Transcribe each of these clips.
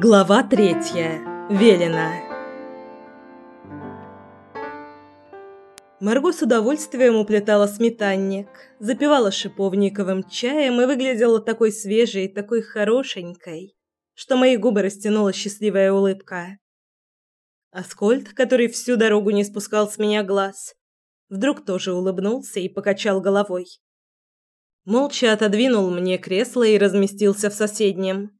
Глава третья. Велена. Марго с удовольствием уплетала сметанник, запивала шиповниковым чаем и выглядела такой свежей, такой хорошенькой, что мои губы растянула счастливая улыбка. Аскольд, который всю дорогу не спускал с меня глаз, вдруг тоже улыбнулся и покачал головой. Молча отодвинул мне кресло и разместился в соседнем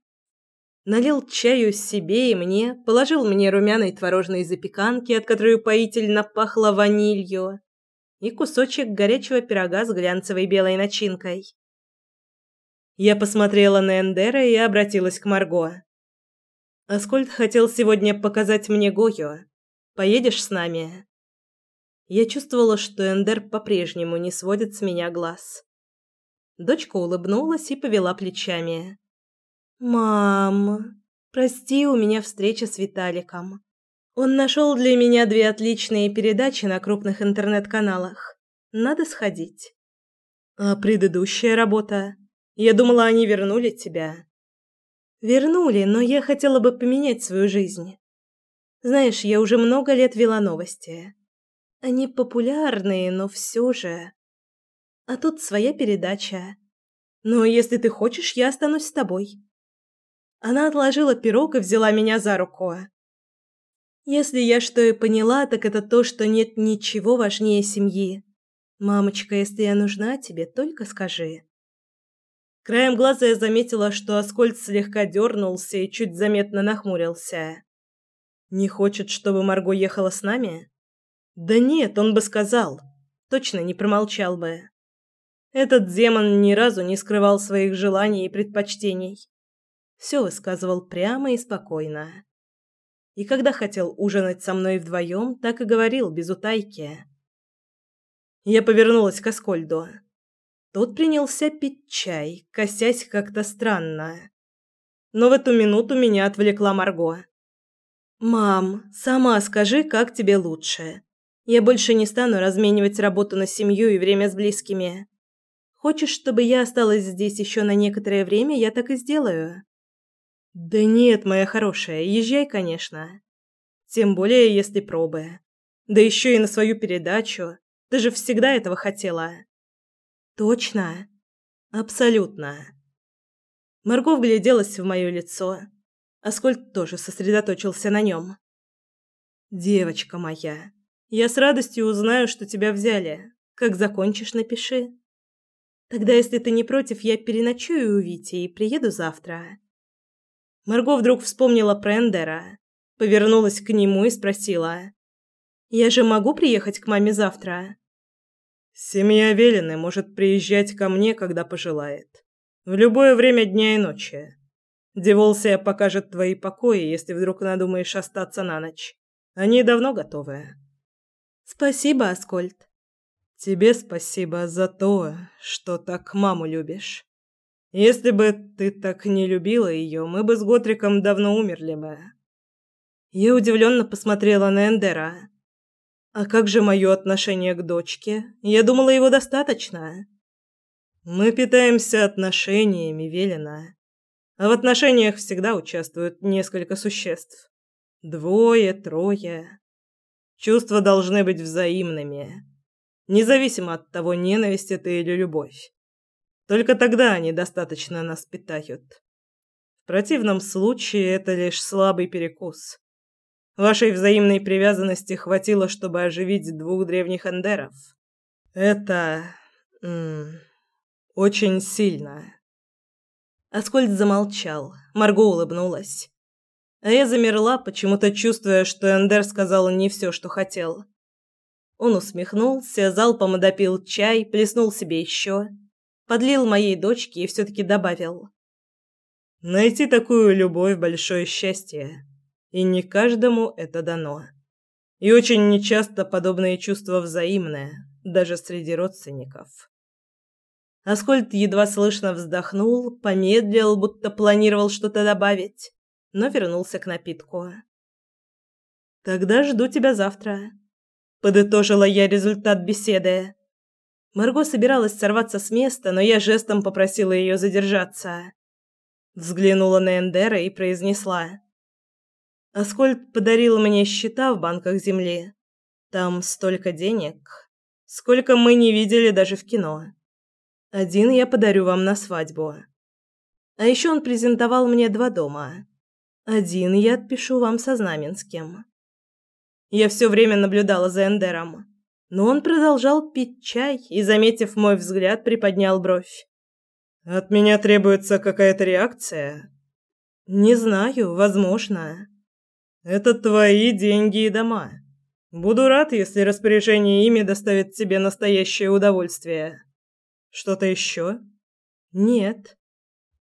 налил чаю себе и мне, положил мне румяной творожной запеканки, от которой упоительно пахло ванилью, и кусочек горячего пирога с глянцевой белой начинкой. Я посмотрела на Эндера и обратилась к Марго. Аскольд хотел сегодня показать мне Гою. Поедешь с нами? Я чувствовала, что Эндер по-прежнему не сводит с меня глаз. Дочка улыбнулась и повела плечами. «Мам, прости, у меня встреча с Виталиком. Он нашел для меня две отличные передачи на крупных интернет-каналах. Надо сходить». «А предыдущая работа? Я думала, они вернули тебя». «Вернули, но я хотела бы поменять свою жизнь. Знаешь, я уже много лет вела новости. Они популярные, но все же. А тут своя передача. Но если ты хочешь, я останусь с тобой». Она отложила пирог и взяла меня за руку. Если я что и поняла, так это то, что нет ничего важнее семьи. Мамочка, если я нужна тебе, только скажи. Краем глаза я заметила, что Аскольд слегка дернулся и чуть заметно нахмурился. Не хочет, чтобы Марго ехала с нами? Да нет, он бы сказал. Точно не промолчал бы. Этот демон ни разу не скрывал своих желаний и предпочтений все высказывал прямо и спокойно. И когда хотел ужинать со мной вдвоем, так и говорил без утайки. Я повернулась к Аскольду. Тот принялся пить чай, косясь как-то странно. Но в эту минуту меня отвлекла Марго. «Мам, сама скажи, как тебе лучше. Я больше не стану разменивать работу на семью и время с близкими. Хочешь, чтобы я осталась здесь еще на некоторое время, я так и сделаю». Да нет, моя хорошая, езжай, конечно. Тем более, если пробы. Да еще и на свою передачу. Ты же всегда этого хотела. Точно? Абсолютно. Марго вгляделась в мое лицо. Аскольд тоже сосредоточился на нем. Девочка моя, я с радостью узнаю, что тебя взяли. Как закончишь, напиши. Тогда, если ты не против, я переночую у Вити и приеду завтра. Марго вдруг вспомнила про Эндера, повернулась к нему и спросила: "Я же могу приехать к маме завтра?" Семья Велины может приезжать ко мне, когда пожелает, в любое время дня и ночи. Деволсия покажет твои покои, если вдруг надумаешь остаться на ночь. Они давно готовы. Спасибо, Аскольд. Тебе спасибо за то, что так маму любишь. Если бы ты так не любила ее, мы бы с Готриком давно умерли бы. Я удивленно посмотрела на Эндера. А как же мое отношение к дочке? Я думала, его достаточно. Мы питаемся отношениями, Велена. А в отношениях всегда участвуют несколько существ. Двое, трое. Чувства должны быть взаимными, независимо от того, ненависть это или любовь. Только тогда они достаточно нас питают. В противном случае это лишь слабый перекус. Вашей взаимной привязанности хватило, чтобы оживить двух древних эндеров. Это очень сильно. Аскольд замолчал. Марго улыбнулась. А я замерла, почему-то чувствуя, что Эндер сказал не все, что хотел. Он усмехнулся, залпом допил чай, плеснул себе еще подлил моей дочке и все-таки добавил. Найти такую любовь – большое счастье, и не каждому это дано. И очень нечасто подобные чувства взаимные, даже среди родственников. Аскольд едва слышно вздохнул, помедлил, будто планировал что-то добавить, но вернулся к напитку. «Тогда жду тебя завтра», – подытожила я результат беседы. Марго собиралась сорваться с места, но я жестом попросила ее задержаться. Взглянула на Эндера и произнесла: Аскольд подарил мне счета в банках земли. Там столько денег, сколько мы не видели даже в кино. Один я подарю вам на свадьбу. А еще он презентовал мне два дома. Один я отпишу вам со Знаменским. Я все время наблюдала за Эндером, но он продолжал пить чай и, заметив мой взгляд, приподнял бровь. «От меня требуется какая-то реакция?» «Не знаю, возможно». «Это твои деньги и дома. Буду рад, если распоряжение ими доставит тебе настоящее удовольствие. Что-то еще?» «Нет».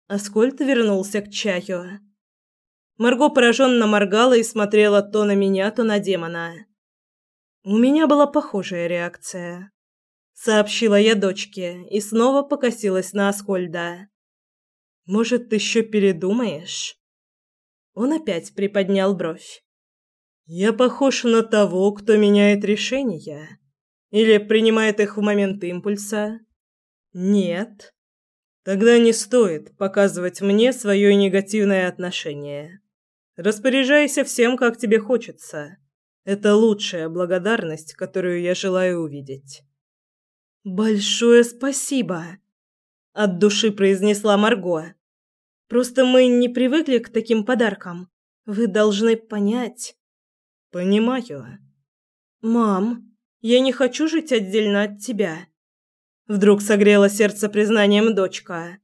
Аскольд вернулся к чаю. Марго пораженно моргала и смотрела то на меня, то на демона. У меня была похожая реакция. Сообщила я дочке и снова покосилась на Аскольда. «Может, еще передумаешь?» Он опять приподнял бровь. «Я похож на того, кто меняет решения? Или принимает их в момент импульса?» «Нет. Тогда не стоит показывать мне свое негативное отношение. Распоряжайся всем, как тебе хочется. Это лучшая благодарность, которую я желаю увидеть. Большое спасибо, от души произнесла Марго. Просто мы не привыкли к таким подаркам. Вы должны понять. Понимаю. Мам, я не хочу жить отдельно от тебя. Вдруг согрело сердце признанием дочка.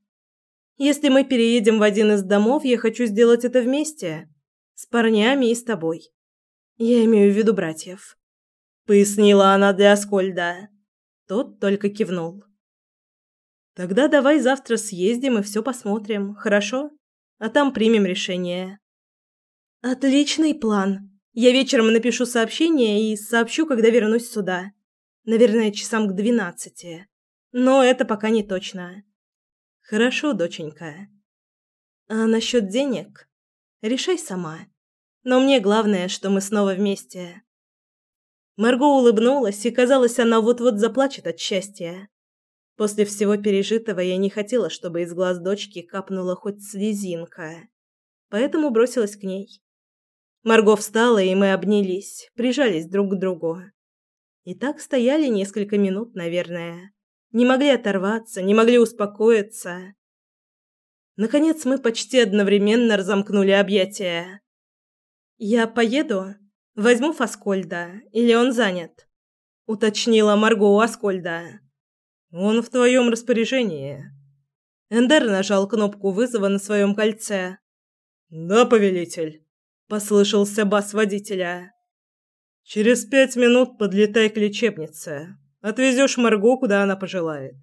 Если мы переедем в один из домов, я хочу сделать это вместе. С парнями и с тобой. Я имею в виду братьев. Пояснила она для Аскольда. Тот только кивнул. Тогда давай завтра съездим и все посмотрим, хорошо? А там примем решение. Отличный план. Я вечером напишу сообщение и сообщу, когда вернусь сюда. Наверное, часам к двенадцати. Но это пока не точно. Хорошо, доченька. А насчет денег? Решай сама. Но мне главное, что мы снова вместе. Марго улыбнулась, и казалось, она вот-вот заплачет от счастья. После всего пережитого я не хотела, чтобы из глаз дочки капнула хоть слезинка. Поэтому бросилась к ней. Марго встала, и мы обнялись, прижались друг к другу. И так стояли несколько минут, наверное. Не могли оторваться, не могли успокоиться. Наконец мы почти одновременно разомкнули объятия. «Я поеду? Возьму Фаскольда, или он занят?» — уточнила Марго у Аскольда. «Он в твоем распоряжении». Эндер нажал кнопку вызова на своем кольце. «Да, повелитель», — послышался бас водителя. «Через пять минут подлетай к лечебнице. Отвезешь Марго, куда она пожелает.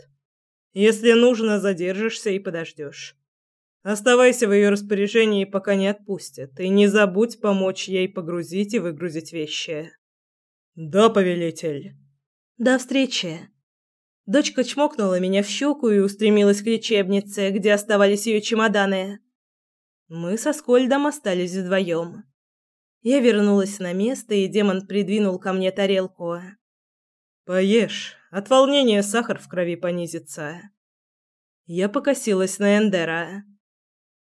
Если нужно, задержишься и подождешь. Оставайся в ее распоряжении, пока не отпустят, и не забудь помочь ей погрузить и выгрузить вещи. Да, повелитель. До встречи. Дочка чмокнула меня в щеку и устремилась к лечебнице, где оставались ее чемоданы. Мы со Скольдом остались вдвоем. Я вернулась на место, и демон придвинул ко мне тарелку. «Поешь, от волнения сахар в крови понизится». Я покосилась на Эндера.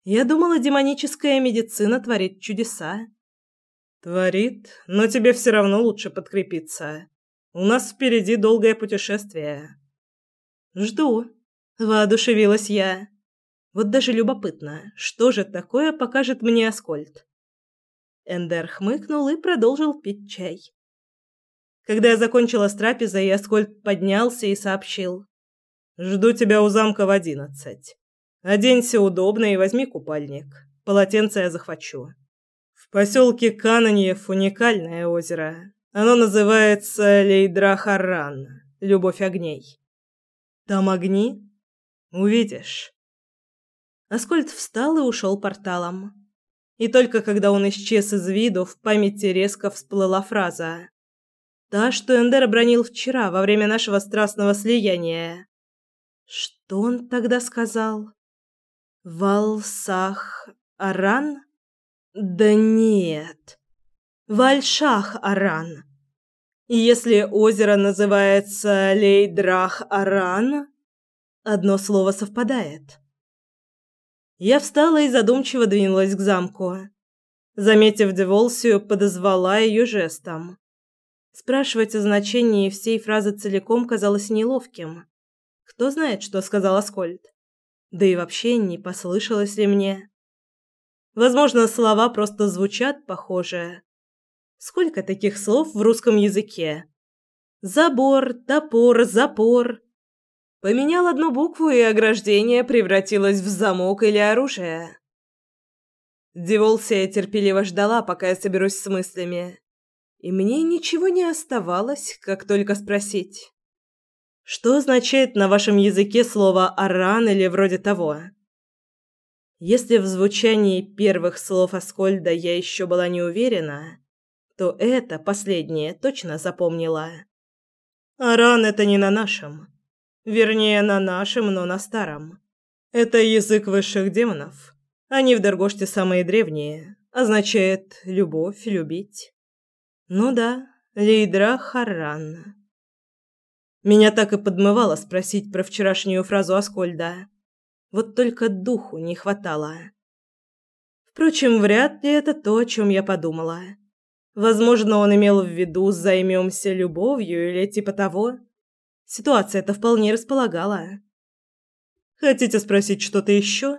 Я думала, демоническая медицина творит чудеса. Творит, но тебе все равно лучше подкрепиться. У нас впереди долгое путешествие. Жду, воодушевилась я. Вот даже любопытно, что же такое покажет мне Аскольд. Эндер хмыкнул и продолжил пить чай. Когда я закончила с трапезой, Аскольд поднялся и сообщил: "Жду тебя у замка в одиннадцать". Оденься удобно и возьми купальник. Полотенце я захвачу. В поселке Кананьев уникальное озеро. Оно называется Лейдрахаран. Любовь огней. Там огни? Увидишь. Аскольд встал и ушел порталом. И только когда он исчез из виду, в памяти резко всплыла фраза. Та, что Эндер обронил вчера, во время нашего страстного слияния. Что он тогда сказал? Валсах-Аран? Да нет. Вальшах-Аран. И если озеро называется Лейдрах-Аран, одно слово совпадает. Я встала и задумчиво двинулась к замку. Заметив Деволсию, подозвала ее жестом. Спрашивать о значении всей фразы целиком казалось неловким. Кто знает, что сказал Аскольд? Да и вообще не послышалось ли мне? Возможно, слова просто звучат похоже. Сколько таких слов в русском языке? Забор, топор, запор. Поменял одну букву, и ограждение превратилось в замок или оружие. Деволсия терпеливо ждала, пока я соберусь с мыслями. И мне ничего не оставалось, как только спросить. Что означает на вашем языке слово «аран» или вроде того? Если в звучании первых слов Аскольда я еще была не уверена, то это последнее точно запомнила. «Аран» — это не на нашем. Вернее, на нашем, но на старом. Это язык высших демонов. Они в Даргоште самые древние. Означает «любовь», «любить». Ну да, Лейдра Харран. Меня так и подмывало спросить про вчерашнюю фразу Аскольда. Вот только духу не хватало. Впрочем, вряд ли это то, о чем я подумала. Возможно, он имел в виду «займемся любовью» или типа того. Ситуация это вполне располагала. «Хотите спросить что-то еще?»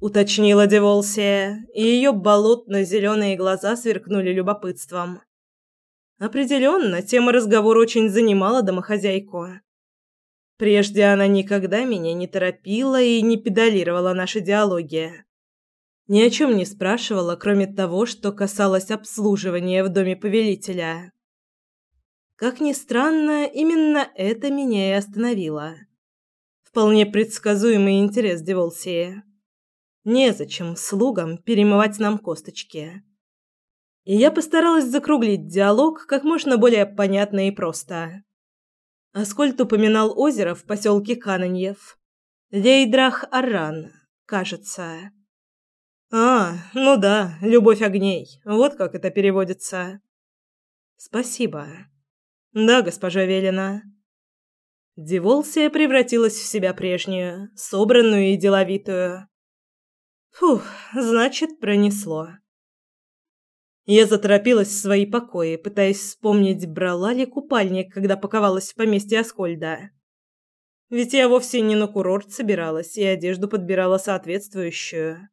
уточнила Деволсия, и ее болотно-зеленые глаза сверкнули любопытством. Определенно, тема разговора очень занимала домохозяйку. Прежде она никогда меня не торопила и не педалировала наши диалоги. Ни о чем не спрашивала, кроме того, что касалось обслуживания в доме повелителя. Как ни странно, именно это меня и остановило. Вполне предсказуемый интерес Деволсии. Незачем слугам перемывать нам косточки. И я постаралась закруглить диалог как можно более понятно и просто. Аскольд упоминал озеро в поселке Кананьев. Лейдрах-Арран, кажется. А, ну да, любовь огней. Вот как это переводится. Спасибо. Да, госпожа Велина. Деволсия превратилась в себя прежнюю, собранную и деловитую. Фух, значит, пронесло. Я заторопилась в свои покои, пытаясь вспомнить, брала ли купальник, когда паковалась в поместье Аскольда. Ведь я вовсе не на курорт собиралась и одежду подбирала соответствующую.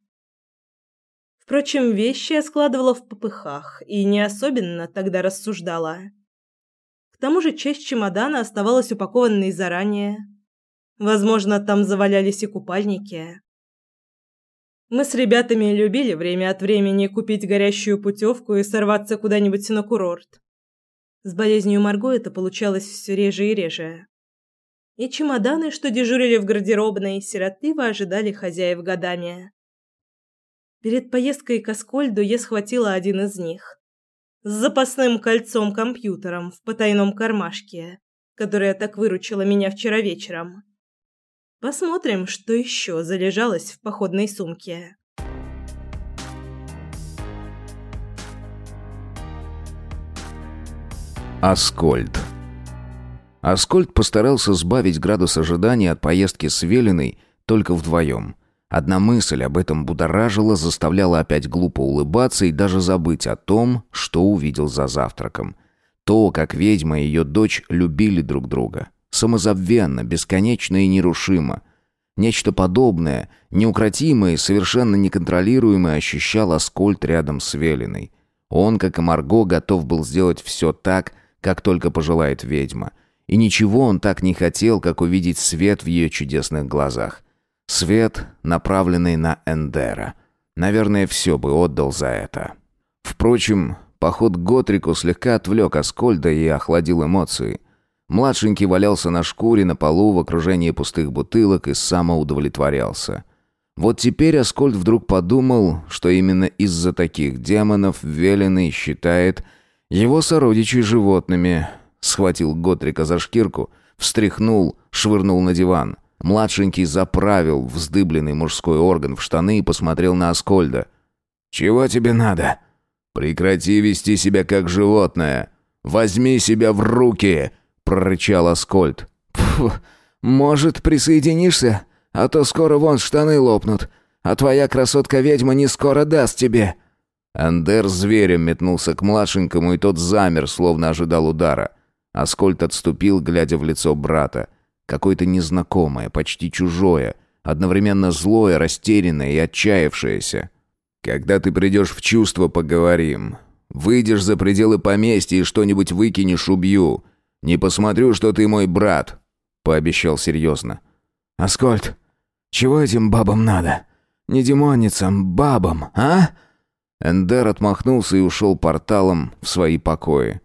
Впрочем, вещи я складывала в попыхах и не особенно тогда рассуждала. К тому же часть чемодана оставалась упакованной заранее. Возможно, там завалялись и купальники. Мы с ребятами любили время от времени купить горящую путевку и сорваться куда-нибудь на курорт. С болезнью Марго это получалось все реже и реже. И чемоданы, что дежурили в гардеробной, сиротливо ожидали хозяев годами. Перед поездкой к Аскольду я схватила один из них. С запасным кольцом-компьютером в потайном кармашке, которое так выручило меня вчера вечером. Посмотрим, что еще залежалось в походной сумке. Аскольд. Аскольд постарался сбавить градус ожидания от поездки с Велиной только вдвоем. Одна мысль об этом будоражила, заставляла опять глупо улыбаться и даже забыть о том, что увидел за завтраком. То, как ведьма и ее дочь любили друг друга самозабвенно, бесконечно и нерушимо. Нечто подобное, неукротимое и совершенно неконтролируемое ощущал Аскольд рядом с Велиной. Он, как и Марго, готов был сделать все так, как только пожелает ведьма. И ничего он так не хотел, как увидеть свет в ее чудесных глазах. Свет, направленный на Эндера. Наверное, все бы отдал за это. Впрочем, поход к Готрику слегка отвлек Аскольда и охладил эмоции – Младшенький валялся на шкуре на полу в окружении пустых бутылок и самоудовлетворялся. Вот теперь Аскольд вдруг подумал, что именно из-за таких демонов Веленый считает его сородичей животными. Схватил Готрика за шкирку, встряхнул, швырнул на диван. Младшенький заправил вздыбленный мужской орган в штаны и посмотрел на Аскольда. «Чего тебе надо?» «Прекрати вести себя как животное. Возьми себя в руки!» Прорычал Аскольд. «Фу, может, присоединишься? А то скоро вон штаны лопнут, а твоя красотка-ведьма не скоро даст тебе». Андер зверем метнулся к младшенькому, и тот замер, словно ожидал удара. Аскольд отступил, глядя в лицо брата. Какое-то незнакомое, почти чужое, одновременно злое, растерянное и отчаявшееся. «Когда ты придешь в чувство, поговорим. Выйдешь за пределы поместья и что-нибудь выкинешь, убью. Не посмотрю, что ты мой брат», — пообещал серьезно. «Аскольд, чего этим бабам надо? Не демонницам, бабам, а?» Эндер отмахнулся и ушел порталом в свои покои.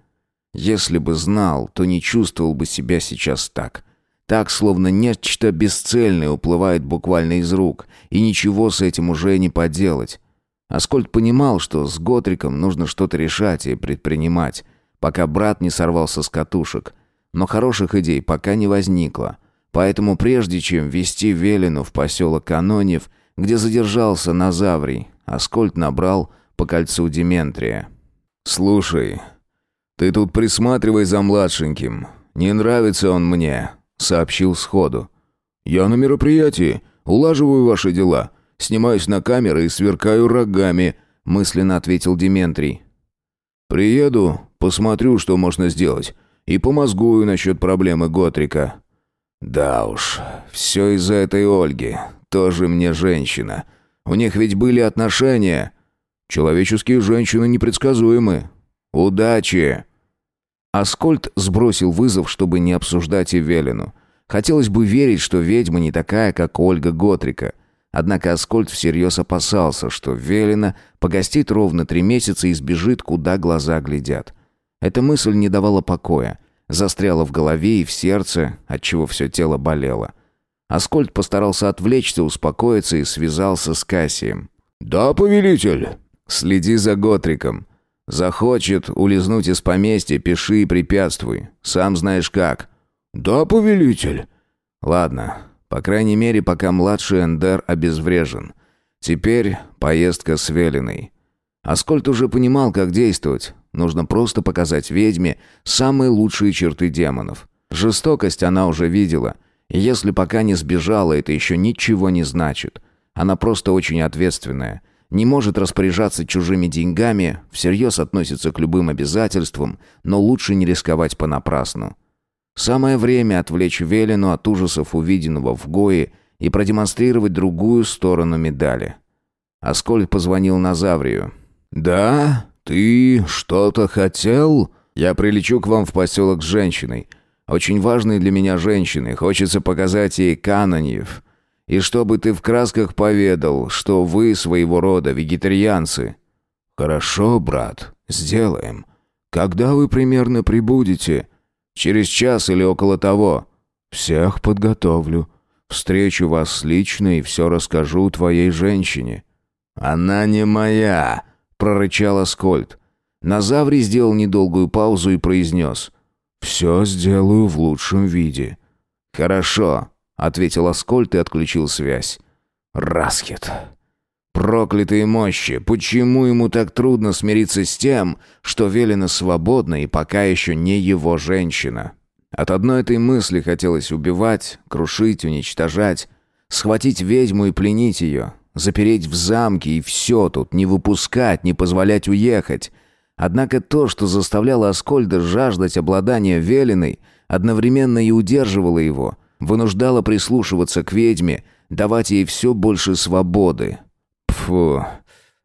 Если бы знал, то не чувствовал бы себя сейчас так. Так, словно нечто бесцельное уплывает буквально из рук, и ничего с этим уже не поделать. Аскольд понимал, что с Готриком нужно что-то решать и предпринимать, пока брат не сорвался с катушек. Но хороших идей пока не возникло. Поэтому прежде чем вести Велину в поселок Канонев, где задержался Назаврий, Аскольд набрал по кольцу Дементрия. «Слушай, ты тут присматривай за младшеньким. Не нравится он мне», — сообщил сходу. «Я на мероприятии, улаживаю ваши дела. Снимаюсь на камеры и сверкаю рогами», — мысленно ответил Дементрий. «Приеду, посмотрю, что можно сделать, и помозгую насчет проблемы Готрика». «Да уж, все из-за этой Ольги. Тоже мне женщина. У них ведь были отношения. Человеческие женщины непредсказуемы. Удачи!» Аскольд сбросил вызов, чтобы не обсуждать Эвелину. Хотелось бы верить, что ведьма не такая, как Ольга Готрика — Однако Аскольд всерьез опасался, что Велина погостит ровно три месяца и сбежит, куда глаза глядят. Эта мысль не давала покоя, застряла в голове и в сердце, отчего все тело болело. Аскольд постарался отвлечься, успокоиться и связался с Кассием. «Да, повелитель!» «Следи за Готриком. Захочет улизнуть из поместья, пиши и препятствуй. Сам знаешь как». «Да, повелитель». «Ладно, по крайней мере, пока младший Эндер обезврежен. Теперь поездка с Велиной. Аскольд уже понимал, как действовать. Нужно просто показать ведьме самые лучшие черты демонов. Жестокость она уже видела. Если пока не сбежала, это еще ничего не значит. Она просто очень ответственная. Не может распоряжаться чужими деньгами, всерьез относится к любым обязательствам, но лучше не рисковать понапрасну. Самое время отвлечь Велину от ужасов увиденного в Гое и продемонстрировать другую сторону медали. Аскольд позвонил Назаврию. «Да? Ты что-то хотел?» «Я прилечу к вам в поселок с женщиной. Очень важной для меня женщиной. Хочется показать ей Каноньев. И чтобы ты в красках поведал, что вы своего рода вегетарианцы». «Хорошо, брат, сделаем. Когда вы примерно прибудете?» Через час или около того. Всех подготовлю. Встречу вас лично и все расскажу твоей женщине». «Она не моя», — прорычал Аскольд. Назаврий сделал недолгую паузу и произнес. «Все сделаю в лучшем виде». «Хорошо», — ответил Аскольд и отключил связь. «Раскет». Проклятые мощи! Почему ему так трудно смириться с тем, что Велена свободна и пока еще не его женщина? От одной этой мысли хотелось убивать, крушить, уничтожать, схватить ведьму и пленить ее, запереть в замке и все тут, не выпускать, не позволять уехать. Однако то, что заставляло Аскольда жаждать обладания Велиной, одновременно и удерживало его, вынуждало прислушиваться к ведьме, давать ей все больше свободы, Фу.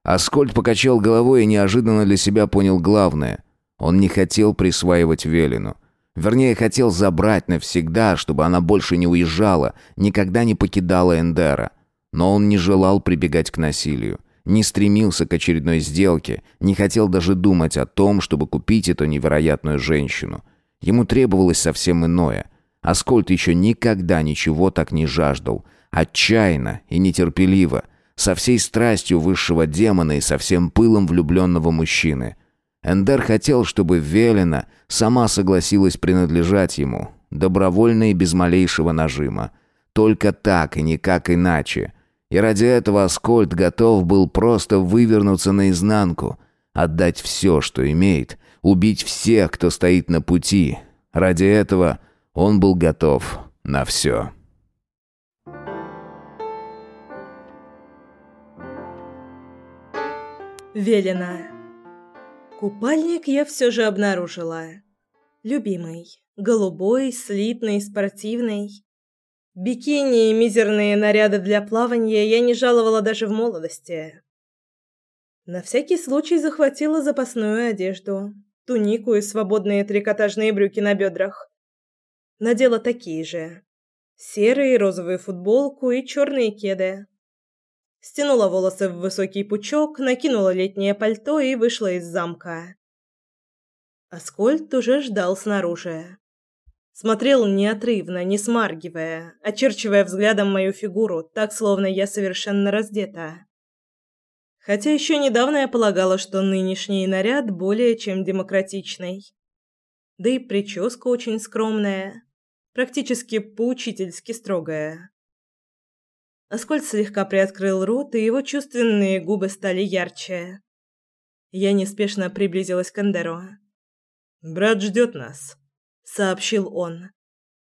Аскольд покачал головой и неожиданно для себя понял главное. Он не хотел присваивать Велину. Вернее, хотел забрать навсегда, чтобы она больше не уезжала, никогда не покидала Эндера. Но он не желал прибегать к насилию, не стремился к очередной сделке, не хотел даже думать о том, чтобы купить эту невероятную женщину. Ему требовалось совсем иное. Аскольд еще никогда ничего так не жаждал. Отчаянно и нетерпеливо – со всей страстью высшего демона и со всем пылом влюбленного мужчины. Эндер хотел, чтобы Велена сама согласилась принадлежать ему, добровольно и без малейшего нажима. Только так и никак иначе. И ради этого Аскольд готов был просто вывернуться наизнанку, отдать все, что имеет, убить всех, кто стоит на пути. Ради этого он был готов на все. Велена. Купальник я все же обнаружила. Любимый. Голубой, слитный, спортивный. Бикини и мизерные наряды для плавания я не жаловала даже в молодости. На всякий случай захватила запасную одежду, тунику и свободные трикотажные брюки на бедрах. Надела такие же. Серые, розовую футболку и черные кеды. Стянула волосы в высокий пучок, накинула летнее пальто и вышла из замка. Аскольд уже ждал снаружи. Смотрел неотрывно, не смаргивая, очерчивая взглядом мою фигуру, так, словно я совершенно раздета. Хотя еще недавно я полагала, что нынешний наряд более чем демократичный. Да и прическа очень скромная, практически поучительски строгая. Аскольд слегка приоткрыл рот, и его чувственные губы стали ярче. Я неспешно приблизилась к Эндеру. «Брат ждет нас», — сообщил он.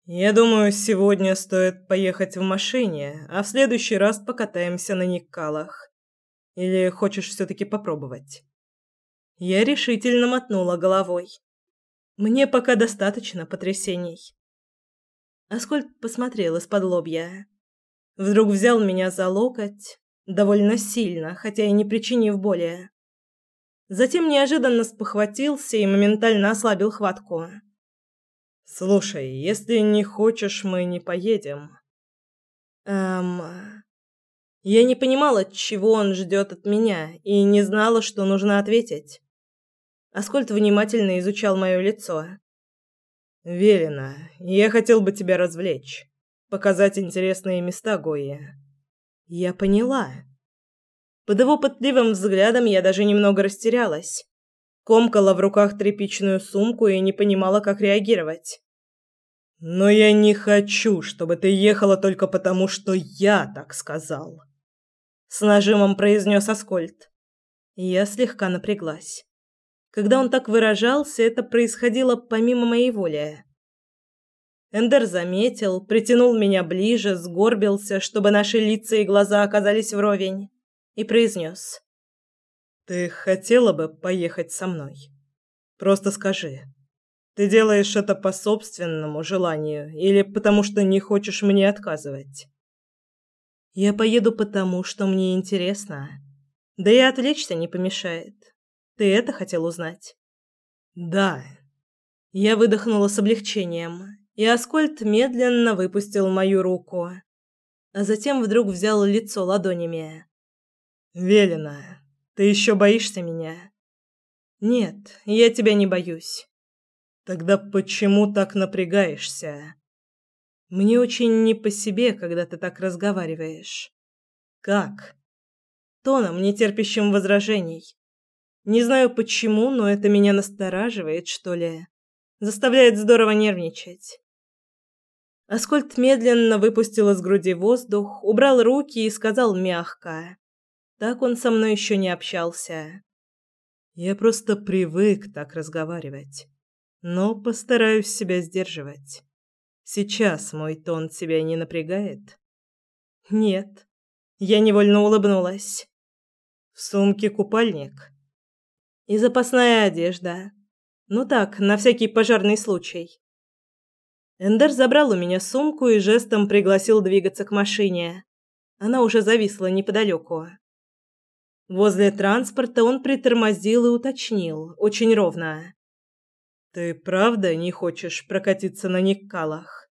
«Я думаю, сегодня стоит поехать в машине, а в следующий раз покатаемся на Никкалах. Или хочешь все-таки попробовать?» Я решительно мотнула головой. Мне пока достаточно потрясений. Аскольд посмотрел из-под лобья. Вдруг взял меня за локоть, довольно сильно, хотя и не причинив боли. Затем неожиданно спохватился и моментально ослабил хватку. «Слушай, если не хочешь, мы не поедем». «Эм...» Я не понимала, чего он ждет от меня, и не знала, что нужно ответить. Аскольд внимательно изучал мое лицо. «Велена, я хотел бы тебя развлечь, показать интересные места Гои». «Я поняла». Под его пытливым взглядом я даже немного растерялась. Комкала в руках тряпичную сумку и не понимала, как реагировать. «Но я не хочу, чтобы ты ехала только потому, что я так сказал» с нажимом произнес Аскольд. Я слегка напряглась. Когда он так выражался, это происходило помимо моей воли. Эндер заметил, притянул меня ближе, сгорбился, чтобы наши лица и глаза оказались вровень, и произнес. «Ты хотела бы поехать со мной? Просто скажи. Ты делаешь это по собственному желанию или потому что не хочешь мне отказывать?» Я поеду потому, что мне интересно. Да и отвлечься не помешает. Ты это хотел узнать? Да. Я выдохнула с облегчением, и Аскольд медленно выпустил мою руку, а затем вдруг взял лицо ладонями. Велена, ты еще боишься меня? Нет, я тебя не боюсь. Тогда почему так напрягаешься? Мне очень не по себе, когда ты так разговариваешь. Как? Тоном, не терпящим возражений. Не знаю почему, но это меня настораживает, что ли. Заставляет здорово нервничать. Аскольд медленно выпустил из груди воздух, убрал руки и сказал мягко. Так он со мной еще не общался. Я просто привык так разговаривать, но постараюсь себя сдерживать. Сейчас мой тон тебя не напрягает? Нет. Я невольно улыбнулась. В сумке купальник и запасная одежда. Ну так, на всякий пожарный случай. Эндер забрал у меня сумку и жестом пригласил двигаться к машине. Она уже зависла неподалеку. Возле транспорта он притормозил и уточнил, очень ровно. «Ты правда не хочешь прокатиться на Никкалах?»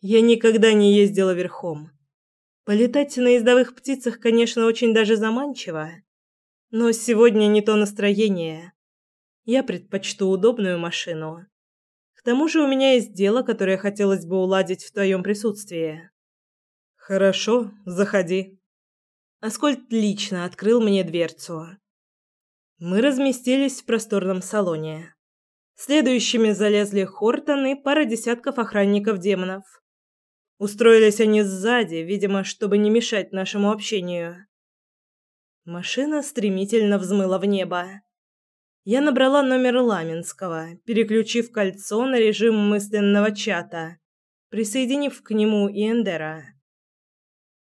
Я никогда не ездила верхом. Полетать на ездовых птицах, конечно, очень даже заманчиво, но сегодня не то настроение. Я предпочту удобную машину. К тому же у меня есть дело, которое хотелось бы уладить в твоем присутствии. Хорошо, заходи. Аскольд лично открыл мне дверцу. Мы разместились в просторном салоне. Следующими залезли Хортон и пара десятков охранников-демонов. Устроились они сзади, видимо, чтобы не мешать нашему общению. Машина стремительно взмыла в небо. Я набрала номер Ламинского, переключив кольцо на режим мысленного чата, присоединив к нему и Эндера.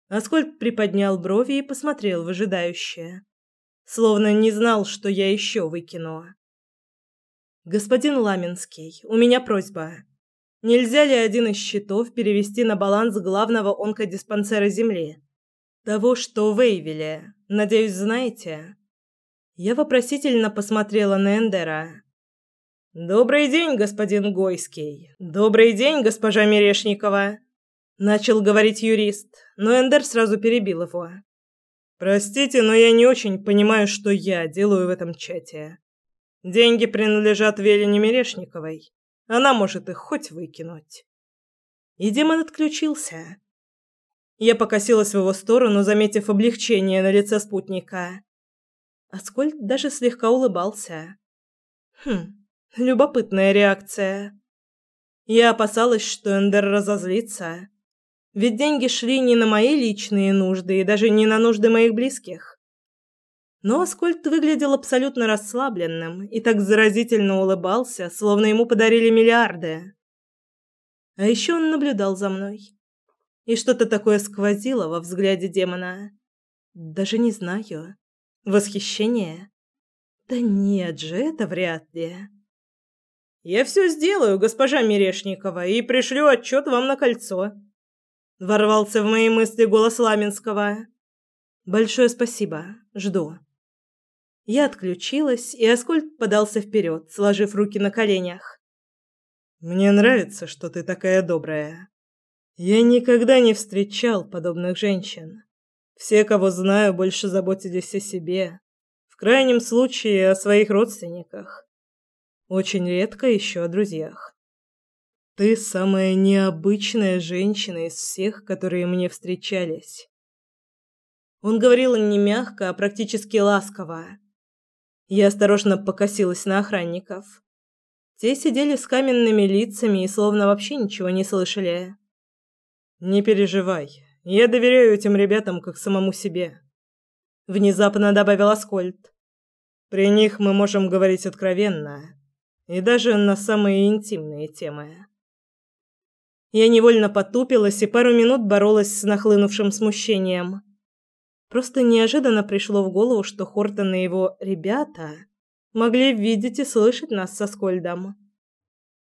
Аскольд приподнял брови и посмотрел выжидающе. словно не знал, что я еще выкину. Господин Ламинский, у меня просьба. Нельзя ли один из счетов перевести на баланс главного онкодиспансера Земли? Того, что в. Надеюсь, знаете? Я вопросительно посмотрела на Эндера. Добрый день, господин Гойский. Добрый день, госпожа Мерешникова, начал говорить юрист, но Эндер сразу перебил его. Простите, но я не очень понимаю, что я делаю в этом чате. Деньги принадлежат Велине Мерешниковой. Она может их хоть выкинуть. И демон отключился. Я покосилась в его сторону, заметив облегчение на лице спутника. Аскольд даже слегка улыбался. Хм, любопытная реакция. Я опасалась, что Эндер разозлится. Ведь деньги шли не на мои личные нужды и даже не на нужды моих близких. Но Аскольд выглядел абсолютно расслабленным и так заразительно улыбался, словно ему подарили миллиарды. А еще он наблюдал за мной. И что-то такое сквозило во взгляде демона. Даже не знаю. Восхищение? Да нет же, это вряд ли. Я все сделаю, госпожа Мерешникова, и пришлю отчет вам на кольцо. Ворвался в мои мысли голос Ламинского. Большое спасибо. Жду. Я отключилась, и Аскольд подался вперед, сложив руки на коленях. Мне нравится, что ты такая добрая. Я никогда не встречал подобных женщин. Все, кого знаю, больше заботились о себе. В крайнем случае, о своих родственниках. Очень редко еще о друзьях. Ты самая необычная женщина из всех, которые мне встречались. Он говорил не мягко, а практически ласково. Я осторожно покосилась на охранников. Те сидели с каменными лицами и словно вообще ничего не слышали. Не переживай, я доверяю этим ребятам как самому себе, внезапно добавил Аскольд. При них мы можем говорить откровенно и даже на самые интимные темы. Я невольно потупилась и пару минут боролась с нахлынувшим смущением. Просто неожиданно пришло в голову, что Хортон и его ребята могли видеть и слышать нас со Скольдом.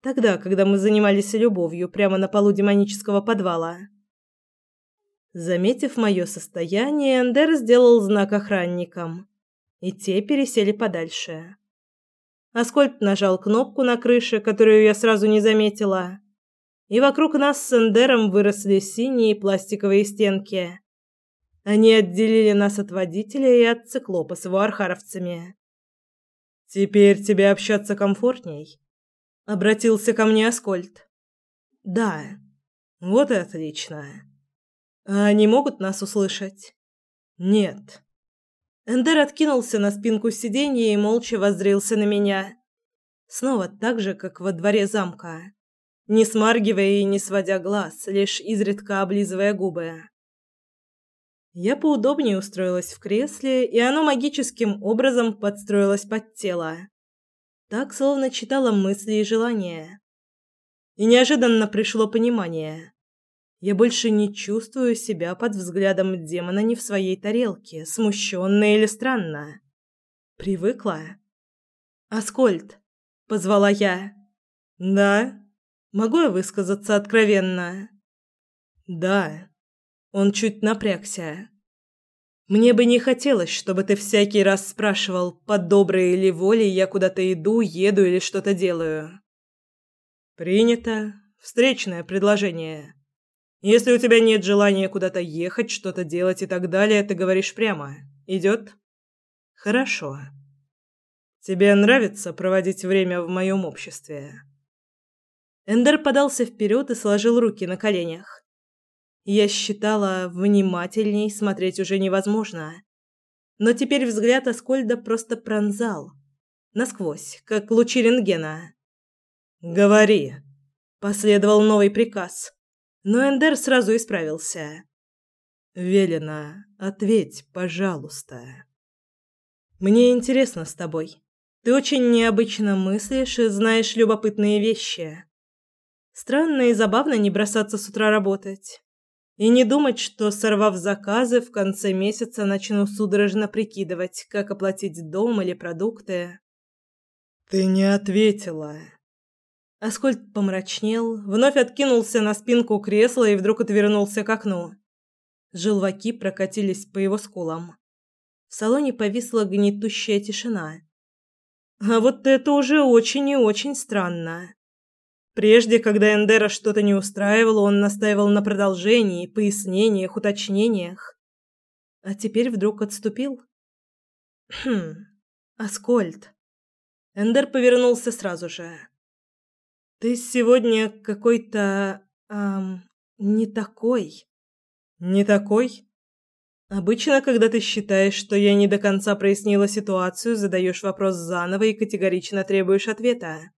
Тогда, когда мы занимались любовью прямо на полу демонического подвала. Заметив мое состояние, Эндер сделал знак охранникам, и те пересели подальше. Аскольд нажал кнопку на крыше, которую я сразу не заметила, и вокруг нас с Эндером выросли синие пластиковые стенки. Они отделили нас от водителя и от циклопа с его архаровцами. «Теперь тебе общаться комфортней?» — обратился ко мне Аскольд. «Да». «Вот и отлично». А они могут нас услышать? Нет. Эндер откинулся на спинку сиденья и молча воззрился на меня. Снова так же, как во дворе замка. Не смаргивая и не сводя глаз, лишь изредка облизывая губы. Я поудобнее устроилась в кресле, и оно магическим образом подстроилось под тело. Так, словно читала мысли и желания. И неожиданно пришло понимание. Я больше не чувствую себя под взглядом демона не в своей тарелке, смущенно или странно. Привыкла. «Аскольд», — позвала я. «Да? Могу я высказаться откровенно?» «Да». Он чуть напрягся. «Мне бы не хотелось, чтобы ты всякий раз спрашивал, по доброй или воле я куда-то иду, еду или что-то делаю». «Принято. Встречное предложение». Если у тебя нет желания куда-то ехать, что-то делать и так далее, ты говоришь прямо. Идет? Хорошо. Тебе нравится проводить время в моем обществе? Эндер подался вперед и сложил руки на коленях. Я считала, внимательней смотреть уже невозможно. Но теперь взгляд Аскольда просто пронзал. Насквозь, как лучи рентгена. «Говори!» – последовал новый приказ. Но Эндер сразу исправился. «Велена, ответь, пожалуйста». «Мне интересно с тобой. Ты очень необычно мыслишь и знаешь любопытные вещи. Странно и забавно не бросаться с утра работать. И не думать, что, сорвав заказы, в конце месяца начну судорожно прикидывать, как оплатить дом или продукты. «Ты не ответила». Аскольд помрачнел, вновь откинулся на спинку кресла и вдруг отвернулся к окну. Желваки прокатились по его скулам. В салоне повисла гнетущая тишина. А вот это уже очень и очень странно. Прежде, когда Эндера что-то не устраивало, он настаивал на продолжении, пояснениях, уточнениях. А теперь вдруг отступил. Хм. Аскольд. Эндер повернулся сразу же. Ты сегодня какой-то эм, не такой. Не такой? Обычно, когда ты считаешь, что я не до конца прояснила ситуацию, задаешь вопрос заново и категорично требуешь ответа.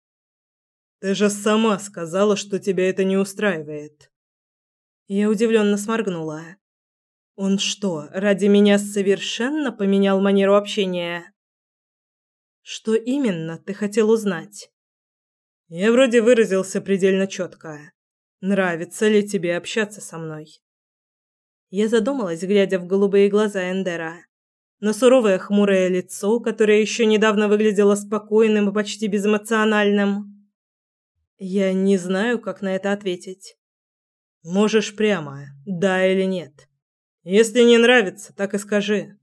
Ты же сама сказала, что тебя это не устраивает. Я удивленно сморгнула. Он что, ради меня совершенно поменял манеру общения? Что именно ты хотел узнать? Я вроде выразился предельно четко. Нравится ли тебе общаться со мной? Я задумалась, глядя в голубые глаза Эндера, на суровое хмурое лицо, которое еще недавно выглядело спокойным и почти безэмоциональным. Я не знаю, как на это ответить. Можешь прямо, да или нет. Если не нравится, так и скажи.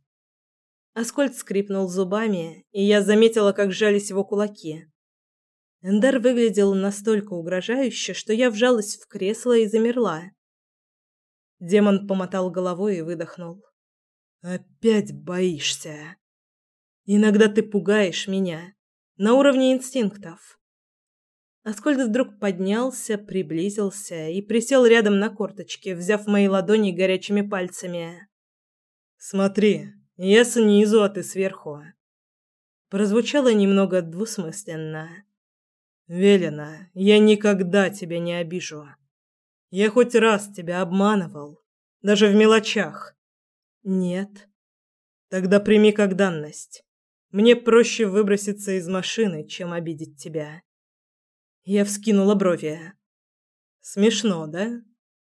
Аскольд скрипнул зубами, и я заметила, как сжались его кулаки. Эндер выглядел настолько угрожающе, что я вжалась в кресло и замерла. Демон помотал головой и выдохнул. Опять боишься. Иногда ты пугаешь меня на уровне инстинктов. Аскольд вдруг поднялся, приблизился и присел рядом на корточке, взяв мои ладони горячими пальцами. «Смотри, я снизу, а ты сверху». Прозвучало немного двусмысленно. «Велена, я никогда тебя не обижу. Я хоть раз тебя обманывал, даже в мелочах». «Нет». «Тогда прими как данность. Мне проще выброситься из машины, чем обидеть тебя». Я вскинула брови. Смешно, да?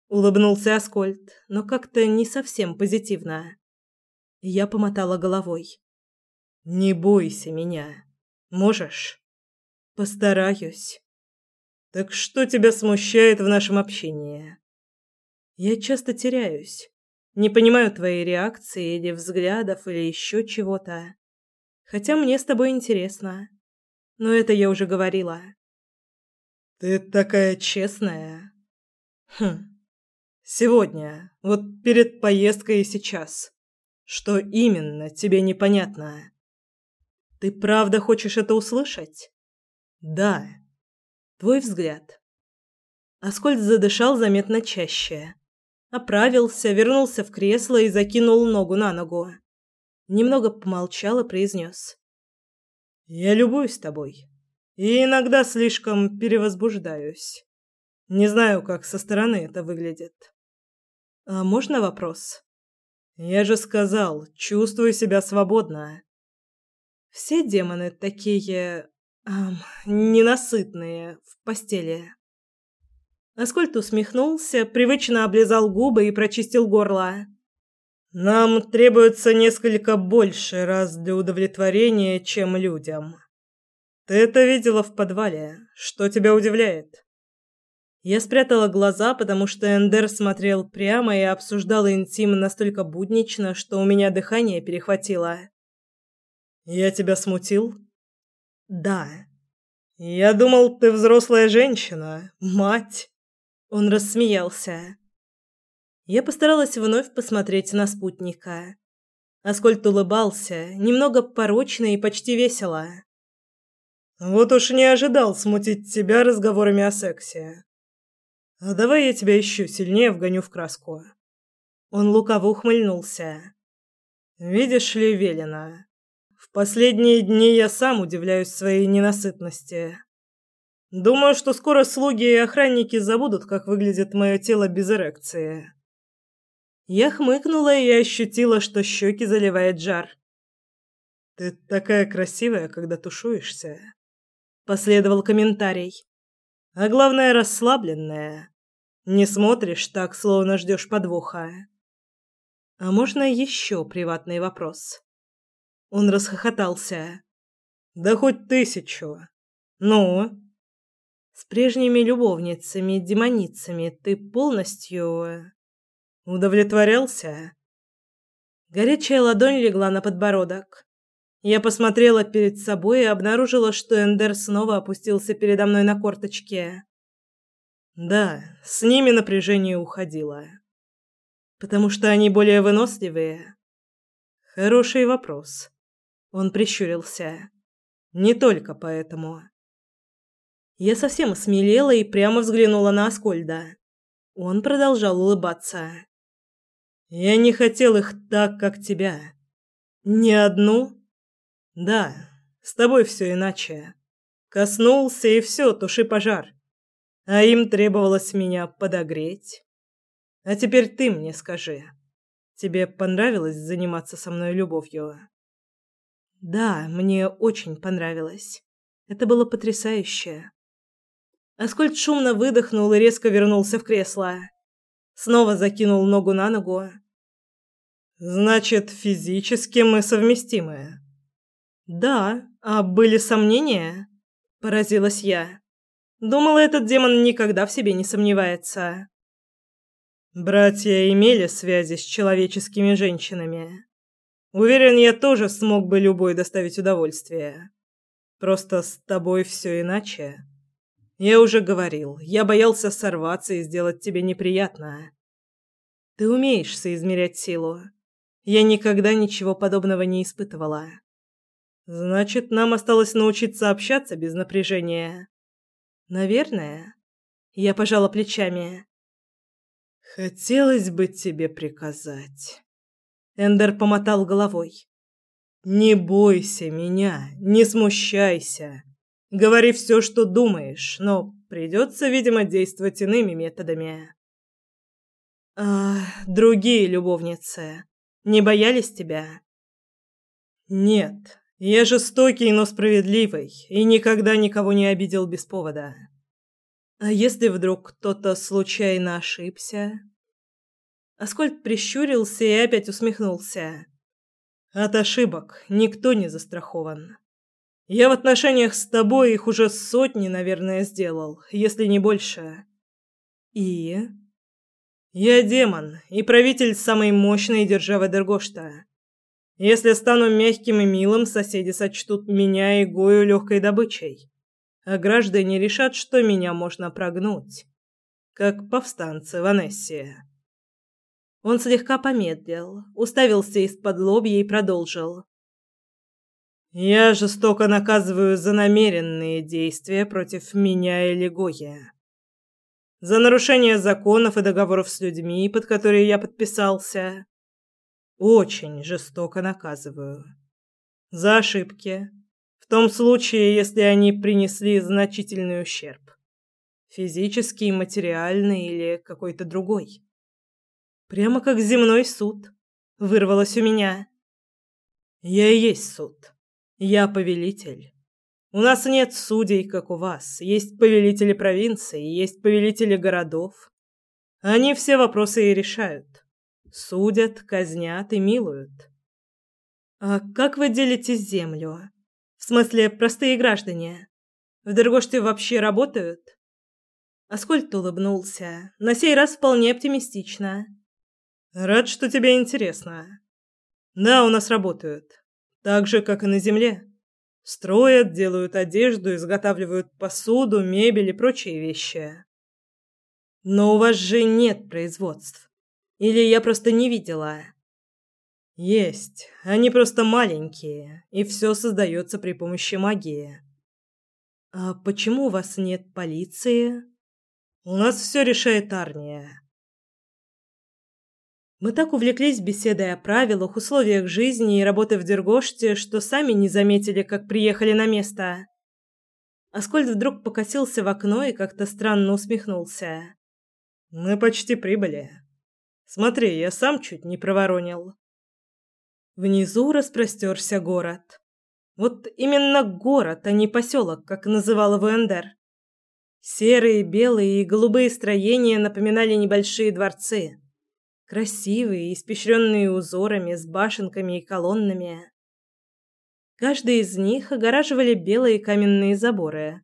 Улыбнулся Аскольд, но как-то не совсем позитивно. Я помотала головой. Не бойся меня. Можешь? Постараюсь. Так что тебя смущает в нашем общении? Я часто теряюсь. Не понимаю твоей реакции или взглядов или еще чего-то. Хотя мне с тобой интересно. Но это я уже говорила. Ты такая честная. Хм. Сегодня, вот перед поездкой и сейчас. Что именно тебе непонятно? Ты правда хочешь это услышать? Да. Твой взгляд. Аскольд задышал заметно чаще. Оправился, вернулся в кресло и закинул ногу на ногу. Немного помолчал и произнес. «Я любуюсь тобой и иногда слишком перевозбуждаюсь. Не знаю, как со стороны это выглядит. А можно вопрос? Я же сказал, чувствую себя свободно. Все демоны такие эм, ненасытные в постели. Аскольд усмехнулся, привычно облизал губы и прочистил горло. Нам требуется несколько больше раз для удовлетворения, чем людям. Ты это видела в подвале. Что тебя удивляет? Я спрятала глаза, потому что Эндер смотрел прямо и обсуждал интим настолько буднично, что у меня дыхание перехватило. Я тебя смутил? Да. Я думал, ты взрослая женщина, мать. Он рассмеялся. Я постаралась вновь посмотреть на спутника. Аскольд улыбался, немного порочно и почти весело. Вот уж не ожидал смутить тебя разговорами о сексе. А давай я тебя еще сильнее вгоню в краску. Он лукаво ухмыльнулся. Видишь ли, Велена, в последние дни я сам удивляюсь своей ненасытности. Думаю, что скоро слуги и охранники забудут, как выглядит мое тело без эрекции. Я хмыкнула и ощутила, что щеки заливает жар. Ты такая красивая, когда тушуешься последовал комментарий. А главное, расслабленная. Не смотришь так, словно ждешь подвоха. А можно еще приватный вопрос? Он расхохотался. Да хоть тысячу. Ну, с прежними любовницами, демоницами ты полностью удовлетворялся? Горячая ладонь легла на подбородок. Я посмотрела перед собой и обнаружила, что Эндер снова опустился передо мной на корточки. Да, с ними напряжение уходило. Потому что они более выносливые. Хороший вопрос. Он прищурился. Не только поэтому. Я совсем осмелела и прямо взглянула на Аскольда. Он продолжал улыбаться. Я не хотел их так, как тебя. Ни одну? Да, с тобой все иначе. Коснулся и все, туши пожар. А им требовалось меня подогреть. А теперь ты мне скажи. Тебе понравилось заниматься со мной любовью? Да, мне очень понравилось. Это было потрясающе. Аскольд шумно выдохнул и резко вернулся в кресло. Снова закинул ногу на ногу. Значит, физически мы совместимы. Да, а были сомнения? Поразилась я. Думала, этот демон никогда в себе не сомневается. Братья имели связи с человеческими женщинами. Уверен, я тоже смог бы любой доставить удовольствие. Просто с тобой все иначе. Я уже говорил, я боялся сорваться и сделать тебе неприятно. Ты умеешь соизмерять силу. Я никогда ничего подобного не испытывала. Значит, нам осталось научиться общаться без напряжения. Наверное. Я пожала плечами. Хотелось бы тебе приказать. Эндер помотал головой. Не бойся меня, не смущайся. Говори все, что думаешь, но придется, видимо, действовать иными методами. А другие любовницы не боялись тебя? Нет, я жестокий, но справедливый и никогда никого не обидел без повода. А если вдруг кто-то случайно ошибся? Аскольд прищурился и опять усмехнулся. От ошибок никто не застрахован. Я в отношениях с тобой их уже сотни, наверное, сделал, если не больше. И я демон и правитель самой мощной державы Дергошта. Если стану мягким и милым, соседи сочтут меня и Гою легкой добычей а граждане решат, что меня можно прогнуть, как повстанцы в Анессе. Он слегка помедлил, уставился из-под лобья и продолжил. Я жестоко наказываю за намеренные действия против меня или Гоя. За нарушение законов и договоров с людьми, под которые я подписался. Очень жестоко наказываю. За ошибки, в том случае, если они принесли значительный ущерб. Физический, материальный или какой-то другой. Прямо как земной суд. Вырвалось у меня. Я и есть суд. Я повелитель. У нас нет судей, как у вас. Есть повелители провинций, есть повелители городов. Они все вопросы и решают. Судят, казнят и милуют. А как вы делите землю? В смысле, простые граждане. В Дергоште вообще работают? Аскольд улыбнулся, на сей раз вполне оптимистично. Рад, что тебе интересно. Да, у нас работают. Так же, как и на земле. Строят, делают одежду, изготавливают посуду, мебель и прочие вещи. Но у вас же нет производств. Или я просто не видела. Есть. Они просто маленькие, и все создается при помощи магии. А почему у вас нет полиции? У нас все решает армия. Мы так увлеклись беседой о правилах, условиях жизни и работы в Дергоште, что сами не заметили, как приехали на место. Аскольд вдруг покосился в окно и как-то странно усмехнулся. Мы почти прибыли. Смотри, я сам чуть не проворонил. Внизу распростерся город. Вот именно город, а не поселок, как называл его Эндер. Серые, белые и голубые строения напоминали небольшие дворцы. Красивые, испещренные узорами, с башенками и колоннами. Каждый из них огораживали белые каменные заборы,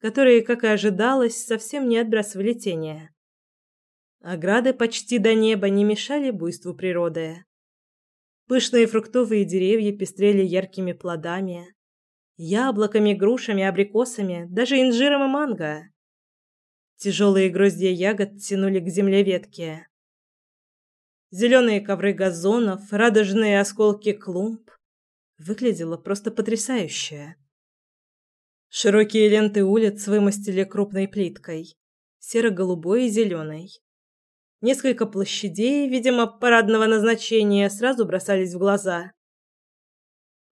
которые, как и ожидалось, совсем не отбрасывали тени. Ограды почти до неба не мешали буйству природы. Пышные фруктовые деревья пестрели яркими плодами, яблоками, грушами, абрикосами, даже инжиром и манго. Тяжелые гроздья ягод тянули к земле ветки. Зеленые ковры газонов, радужные осколки клумб. Выглядело просто потрясающе. Широкие ленты улиц вымостили крупной плиткой, серо-голубой и зеленой. Несколько площадей, видимо, парадного назначения, сразу бросались в глаза.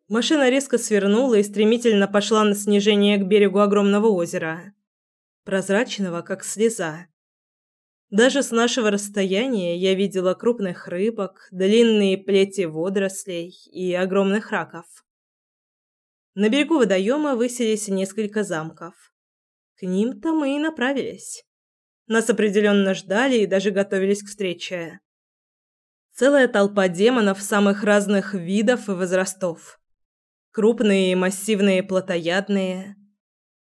Машина резко свернула и стремительно пошла на снижение к берегу огромного озера, прозрачного, как слеза. Даже с нашего расстояния я видела крупных рыбок, длинные плети водорослей и огромных раков. На берегу водоема высились несколько замков. К ним-то мы и направились. Нас определенно ждали и даже готовились к встрече. Целая толпа демонов самых разных видов и возрастов. Крупные массивные плотоядные.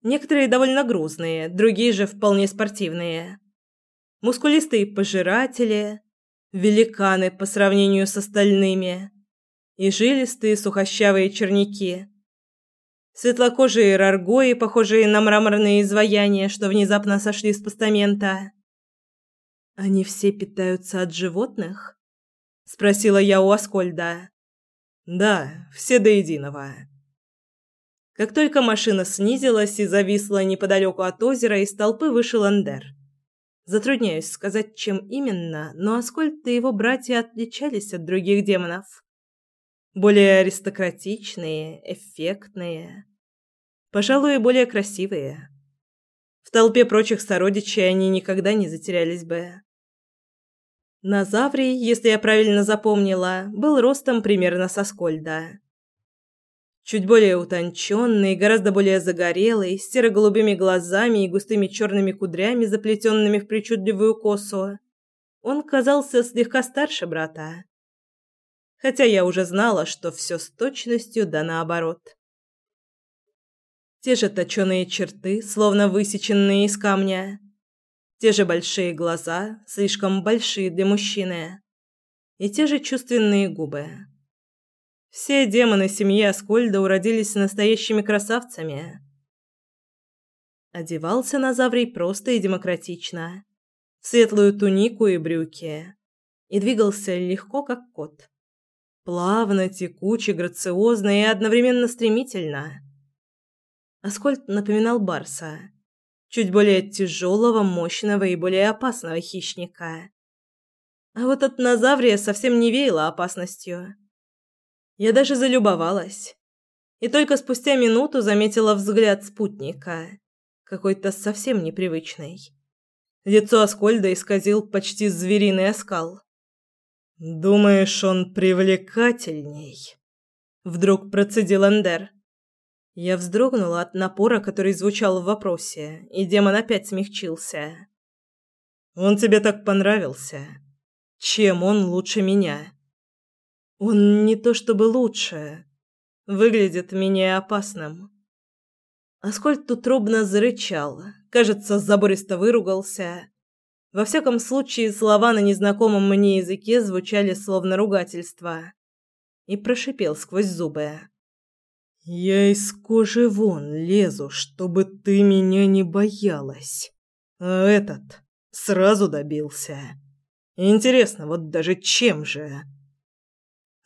Некоторые довольно грузные, другие же вполне спортивные. Мускулистые пожиратели, великаны по сравнению с остальными и жилистые сухощавые черняки. Светлокожие раргои, похожие на мраморные изваяния, что внезапно сошли с постамента. Они все питаются от животных? спросила я у Аскольда. Да, все до единого. Как только машина снизилась и зависла неподалеку от озера, из толпы вышел Андер. Затрудняюсь сказать, чем именно, но Аскольд и его братья отличались от других демонов более аристократичные, эффектные, пожалуй, более красивые. В толпе прочих сородичей они никогда не затерялись бы. Назаврий, если я правильно запомнила, был ростом примерно со Скольда. Чуть более утонченный, гораздо более загорелый, с серо-голубыми глазами и густыми черными кудрями, заплетенными в причудливую косу. Он казался слегка старше брата хотя я уже знала, что все с точностью да наоборот. Те же точеные черты, словно высеченные из камня. Те же большие глаза, слишком большие для мужчины. И те же чувственные губы. Все демоны семьи Аскольда уродились настоящими красавцами. Одевался Назаврий просто и демократично. В светлую тунику и брюки. И двигался легко, как кот. Плавно, текуче, грациозно и одновременно стремительно. Аскольд напоминал барса, чуть более тяжелого, мощного и более опасного хищника. А вот от Назаврия совсем не веяло опасностью. Я даже залюбовалась. И только спустя минуту заметила взгляд спутника, какой-то совсем непривычный. Лицо Аскольда исказил почти звериный оскал. «Думаешь, он привлекательней?» Вдруг процедил Эндер. Я вздрогнула от напора, который звучал в вопросе, и демон опять смягчился. «Он тебе так понравился? Чем он лучше меня?» «Он не то чтобы лучше. Выглядит менее опасным». Аскольд утробно зарычал, кажется, забористо выругался, во всяком случае, слова на незнакомом мне языке звучали словно ругательство. И прошипел сквозь зубы. «Я из кожи вон лезу, чтобы ты меня не боялась. А этот сразу добился. Интересно, вот даже чем же?»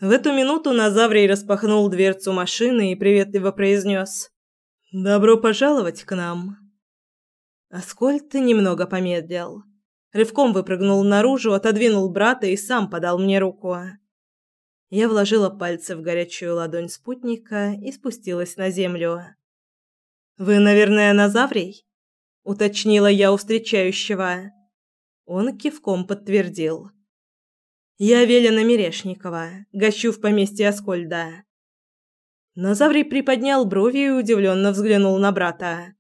В эту минуту Назаврий распахнул дверцу машины и приветливо произнес «Добро пожаловать к нам». Аскольд немного помедлил рывком выпрыгнул наружу, отодвинул брата и сам подал мне руку. Я вложила пальцы в горячую ладонь спутника и спустилась на землю. «Вы, наверное, Назаврий?» — уточнила я у встречающего. Он кивком подтвердил. «Я Велена Мерешникова, гощу в поместье Аскольда». Назаврий приподнял брови и удивленно взглянул на брата.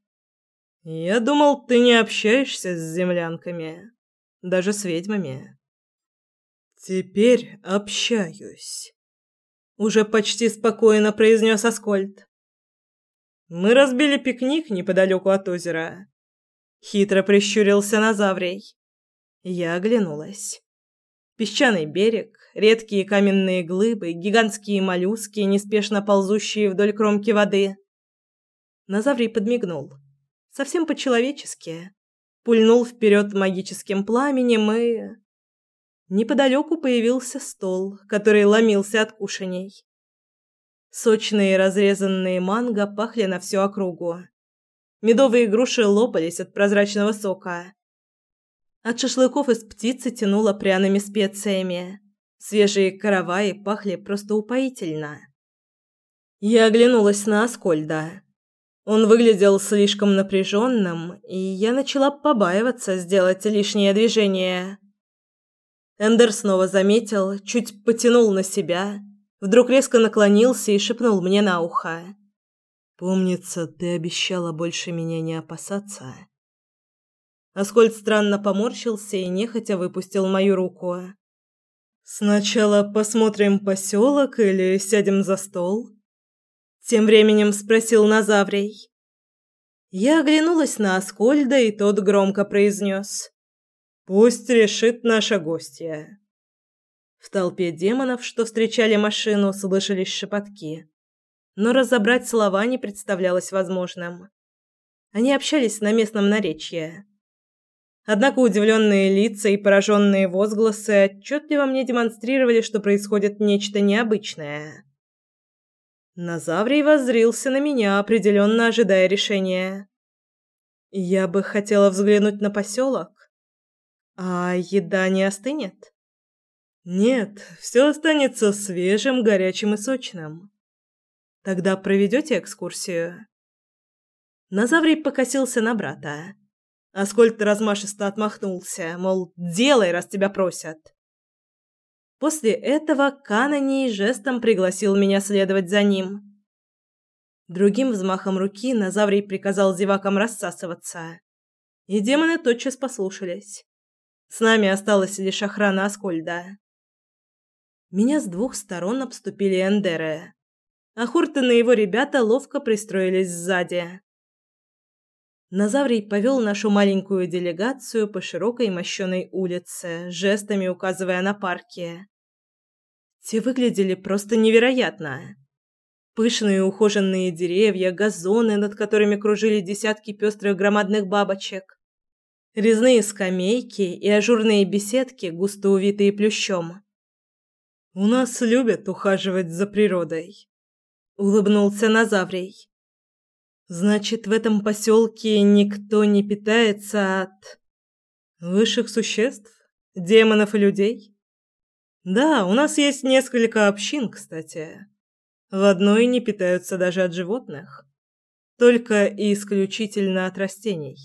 Я думал, ты не общаешься с землянками, даже с ведьмами. Теперь общаюсь. Уже почти спокойно произнес Аскольд. Мы разбили пикник неподалеку от озера. Хитро прищурился Назаврей. Я оглянулась. Песчаный берег, редкие каменные глыбы, гигантские моллюски, неспешно ползущие вдоль кромки воды. Назаврий подмигнул. Совсем по-человечески. Пульнул вперед магическим пламенем и... Неподалеку появился стол, который ломился от кушаний. Сочные разрезанные манго пахли на всю округу. Медовые груши лопались от прозрачного сока. От шашлыков из птицы тянуло пряными специями. Свежие караваи пахли просто упоительно. Я оглянулась на Аскольда. Он выглядел слишком напряженным, и я начала побаиваться сделать лишнее движение. Эндер снова заметил, чуть потянул на себя, вдруг резко наклонился и шепнул мне на ухо. «Помнится, ты обещала больше меня не опасаться». Аскольд странно поморщился и нехотя выпустил мою руку. «Сначала посмотрим поселок или сядем за стол?» Тем временем спросил Назаврий. Я оглянулась на Аскольда, и тот громко произнес. «Пусть решит наша гостья». В толпе демонов, что встречали машину, слышались шепотки. Но разобрать слова не представлялось возможным. Они общались на местном наречии. Однако удивленные лица и пораженные возгласы отчетливо мне демонстрировали, что происходит нечто необычное. Назаврий воззрился на меня, определенно ожидая решения. Я бы хотела взглянуть на поселок. А еда не остынет? Нет, все останется свежим, горячим и сочным. Тогда проведете экскурсию? Назаврий покосился на брата. Аскольд размашисто отмахнулся, мол, делай, раз тебя просят. После этого Каноний жестом пригласил меня следовать за ним. Другим взмахом руки Назаврий приказал зевакам рассасываться. И демоны тотчас послушались. С нами осталась лишь охрана Аскольда. Меня с двух сторон обступили эндеры. А Хуртон и его ребята ловко пристроились сзади. Назаврий повел нашу маленькую делегацию по широкой мощеной улице, жестами указывая на парки. Те выглядели просто невероятно. Пышные ухоженные деревья, газоны, над которыми кружили десятки пестрых громадных бабочек, резные скамейки и ажурные беседки, густо увитые плющом. «У нас любят ухаживать за природой», — улыбнулся Назаврий. Значит, в этом поселке никто не питается от высших существ, демонов и людей? Да, у нас есть несколько общин, кстати. В одной не питаются даже от животных, только и исключительно от растений.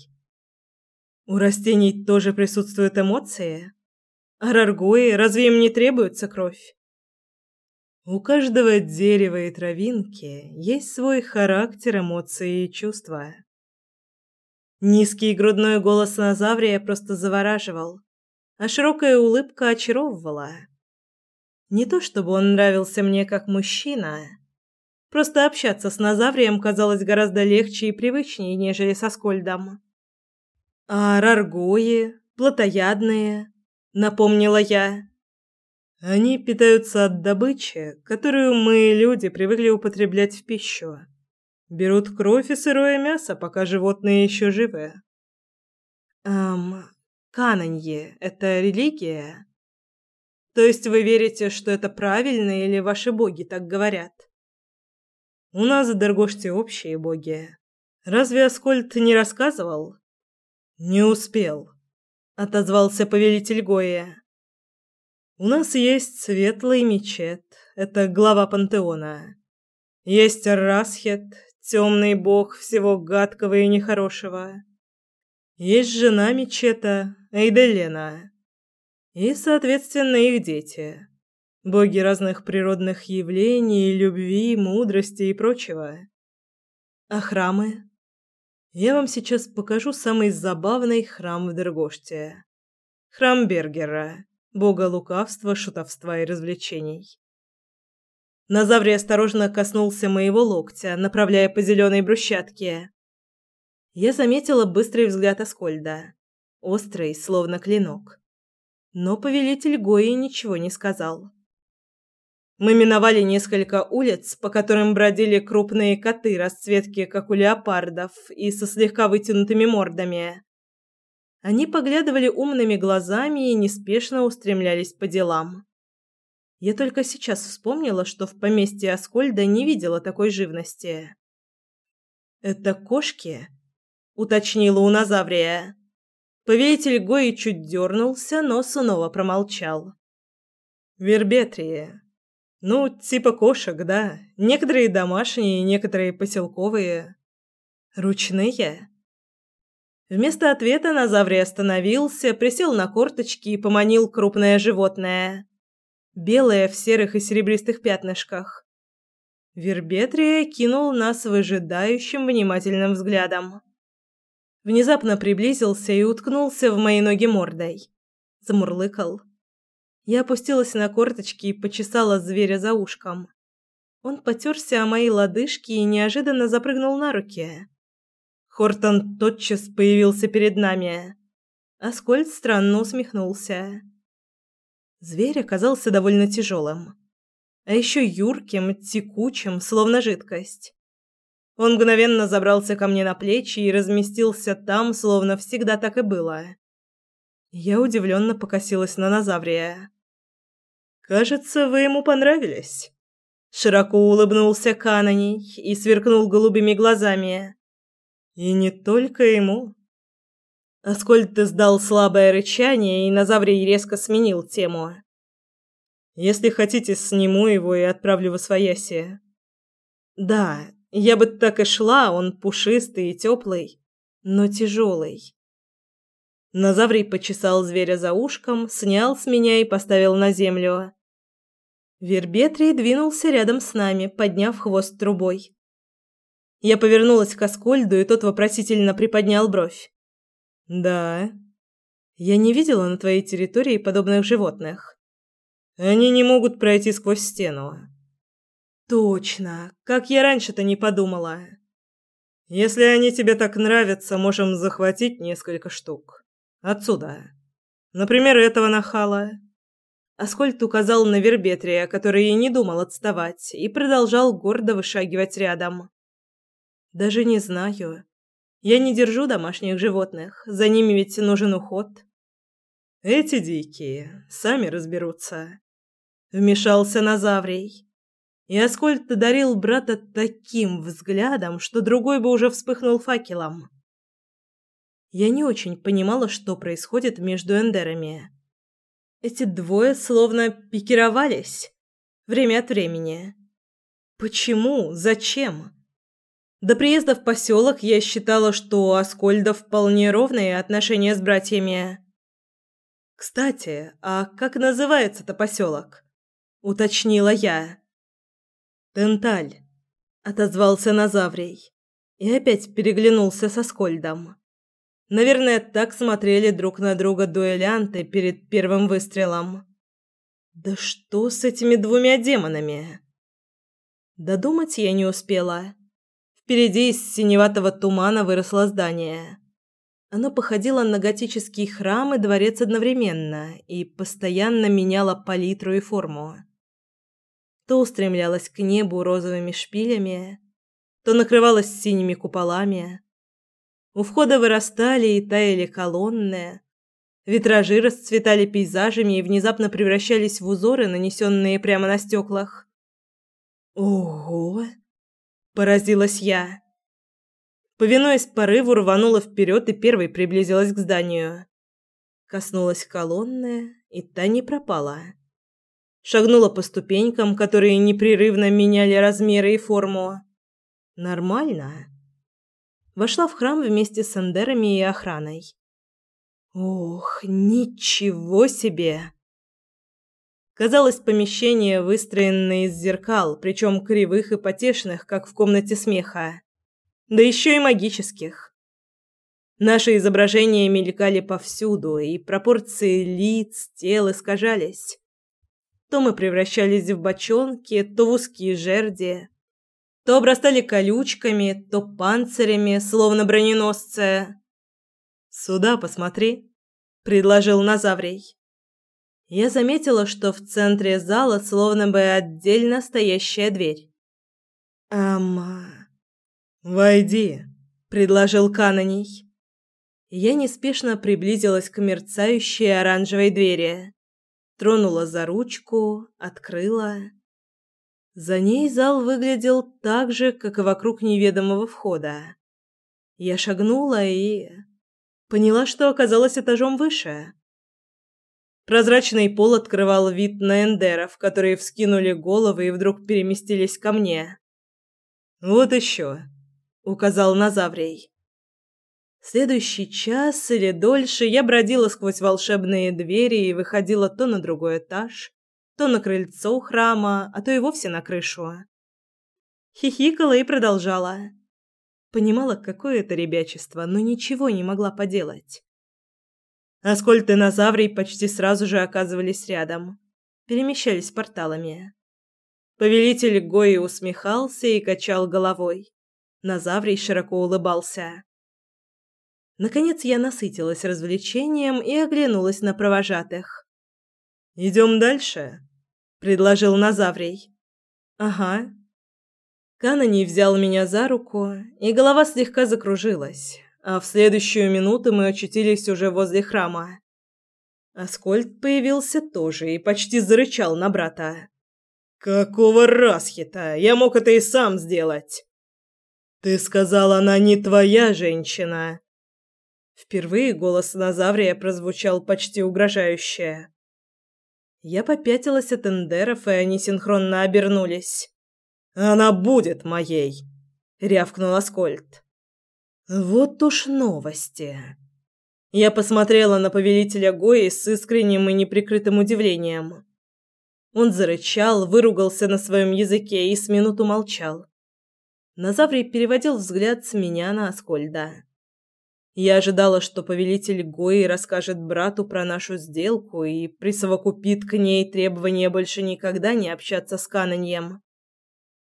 У растений тоже присутствуют эмоции. А раргои, разве им не требуется кровь? У каждого дерева и травинки есть свой характер, эмоции и чувства. Низкий грудной голос Назаврия просто завораживал, а широкая улыбка очаровывала. Не то чтобы он нравился мне как мужчина, просто общаться с Назаврием казалось гораздо легче и привычнее, нежели со Скольдом. А раргои, плотоядные, напомнила я. Они питаются от добычи, которую мы, люди, привыкли употреблять в пищу. Берут кровь и сырое мясо, пока животные еще живы. Эм, канонье – это религия? То есть вы верите, что это правильно, или ваши боги так говорят? У нас в Дергоште общие боги. Разве Аскольд не рассказывал? Не успел, отозвался повелитель Гоя. У нас есть светлый мечет, это глава пантеона. Есть Расхет, темный бог всего гадкого и нехорошего. Есть жена мечета, Эйделена. И, соответственно, их дети. Боги разных природных явлений, любви, мудрости и прочего. А храмы? Я вам сейчас покажу самый забавный храм в Дергоште. Храм Бергера, бога лукавства, шутовства и развлечений. Назаврий осторожно коснулся моего локтя, направляя по зеленой брусчатке. Я заметила быстрый взгляд Аскольда, острый, словно клинок. Но повелитель Гои ничего не сказал. Мы миновали несколько улиц, по которым бродили крупные коты расцветки, как у леопардов, и со слегка вытянутыми мордами. Они поглядывали умными глазами и неспешно устремлялись по делам. Я только сейчас вспомнила, что в поместье Аскольда не видела такой живности. «Это кошки?» — уточнила у Назаврия. Повелитель Гои чуть дернулся, но снова промолчал. «Вербетрия», ну, типа кошек, да. Некоторые домашние, некоторые поселковые. Ручные? Вместо ответа Назаврий остановился, присел на корточки и поманил крупное животное. Белое в серых и серебристых пятнышках. Вербетрия кинул нас выжидающим внимательным взглядом. Внезапно приблизился и уткнулся в мои ноги мордой. Замурлыкал. Я опустилась на корточки и почесала зверя за ушком. Он потерся о мои лодыжки и неожиданно запрыгнул на руки. Хортон тотчас появился перед нами. Аскольд странно усмехнулся. Зверь оказался довольно тяжелым. А еще юрким, текучим, словно жидкость. Он мгновенно забрался ко мне на плечи и разместился там, словно всегда так и было. Я удивленно покосилась на Назаврия. Кажется, вы ему понравились. Широко улыбнулся Каноний и сверкнул голубыми глазами. И не только ему. Аскольд издал слабое рычание, и Назаврий резко сменил тему. Если хотите, сниму его и отправлю в Освояси. Да, я бы так и шла, он пушистый и теплый, но тяжелый. Назаврий почесал зверя за ушком, снял с меня и поставил на землю. Вербетрий двинулся рядом с нами, подняв хвост трубой. Я повернулась к Аскольду, и тот вопросительно приподнял бровь. «Да. Я не видела на твоей территории подобных животных. Они не могут пройти сквозь стену». «Точно. Как я раньше-то не подумала». «Если они тебе так нравятся, можем захватить несколько штук». Отсюда. Например, этого нахала. Аскольд указал на Вербетрия, который и не думал отставать, и продолжал гордо вышагивать рядом. Даже не знаю. Я не держу домашних животных, за ними ведь нужен уход. Эти дикие сами разберутся. Вмешался Назаврий. И Аскольд дарил брата таким взглядом, что другой бы уже вспыхнул факелом. Я не очень понимала, что происходит между эндерами. Эти двое словно пикировались время от времени. Почему? Зачем? До приезда в поселок я считала, что у Аскольда вполне ровные отношения с братьями. Кстати, а как называется-то поселок? уточнила я. Тенталь, отозвался Назаврий и опять переглянулся со Аскольдом. Наверное, так смотрели друг на друга дуэлянты перед первым выстрелом. Да что с этими двумя демонами? Додумать я не успела. Впереди из синеватого тумана выросло здание. Оно походило на готический храм и дворец одновременно и постоянно меняло палитру и форму. То устремлялось к небу розовыми шпилями, то накрывалось синими куполами, у входа вырастали и таяли колонны. Витражи расцветали пейзажами и внезапно превращались в узоры, нанесенные прямо на стеклах. «Ого!» – поразилась я. Повинуясь порыву, рванула вперед и первой приблизилась к зданию. Коснулась колонны, и та не пропала. Шагнула по ступенькам, которые непрерывно меняли размеры и форму. Нормально вошла в храм вместе с эндерами и охраной. Ох, ничего себе! Казалось, помещение выстроено из зеркал, причем кривых и потешных, как в комнате смеха. Да еще и магических. Наши изображения мелькали повсюду, и пропорции лиц, тел искажались. То мы превращались в бочонки, то в узкие жерди, то обрастали колючками, то панцирями, словно броненосцы. «Сюда посмотри», — предложил Назаврий. Я заметила, что в центре зала словно бы отдельно стоящая дверь. «Ама...» «Войди», — предложил Каноний. Я неспешно приблизилась к мерцающей оранжевой двери. Тронула за ручку, открыла. За ней зал выглядел так же, как и вокруг неведомого входа. Я шагнула и... поняла, что оказалась этажом выше. Прозрачный пол открывал вид на эндеров, которые вскинули головы и вдруг переместились ко мне. «Вот еще», — указал Назаврий. Следующий час или дольше я бродила сквозь волшебные двери и выходила то на другой этаж, то на крыльцо храма, а то и вовсе на крышу. Хихикала и продолжала. Понимала, какое это ребячество, но ничего не могла поделать. Аскольд и Назаврий почти сразу же оказывались рядом. Перемещались порталами. Повелитель Гои усмехался и качал головой. Назаврий широко улыбался. Наконец я насытилась развлечением и оглянулась на провожатых. «Идем дальше», — предложил Назаврий. «Ага». Каноний взял меня за руку, и голова слегка закружилась, а в следующую минуту мы очутились уже возле храма. Аскольд появился тоже и почти зарычал на брата. «Какого расхита? Я мог это и сам сделать!» «Ты сказал, она не твоя женщина!» Впервые голос Назаврия прозвучал почти угрожающе. Я попятилась от эндеров, и они синхронно обернулись. «Она будет моей!» — рявкнул Аскольд. Вот уж новости. Я посмотрела на повелителя Гои с искренним и неприкрытым удивлением. Он зарычал, выругался на своем языке и с минуту молчал. Назаврий переводил взгляд с меня на Аскольда. Я ожидала, что повелитель Гои расскажет брату про нашу сделку и присовокупит к ней требование больше никогда не общаться с Каноньем.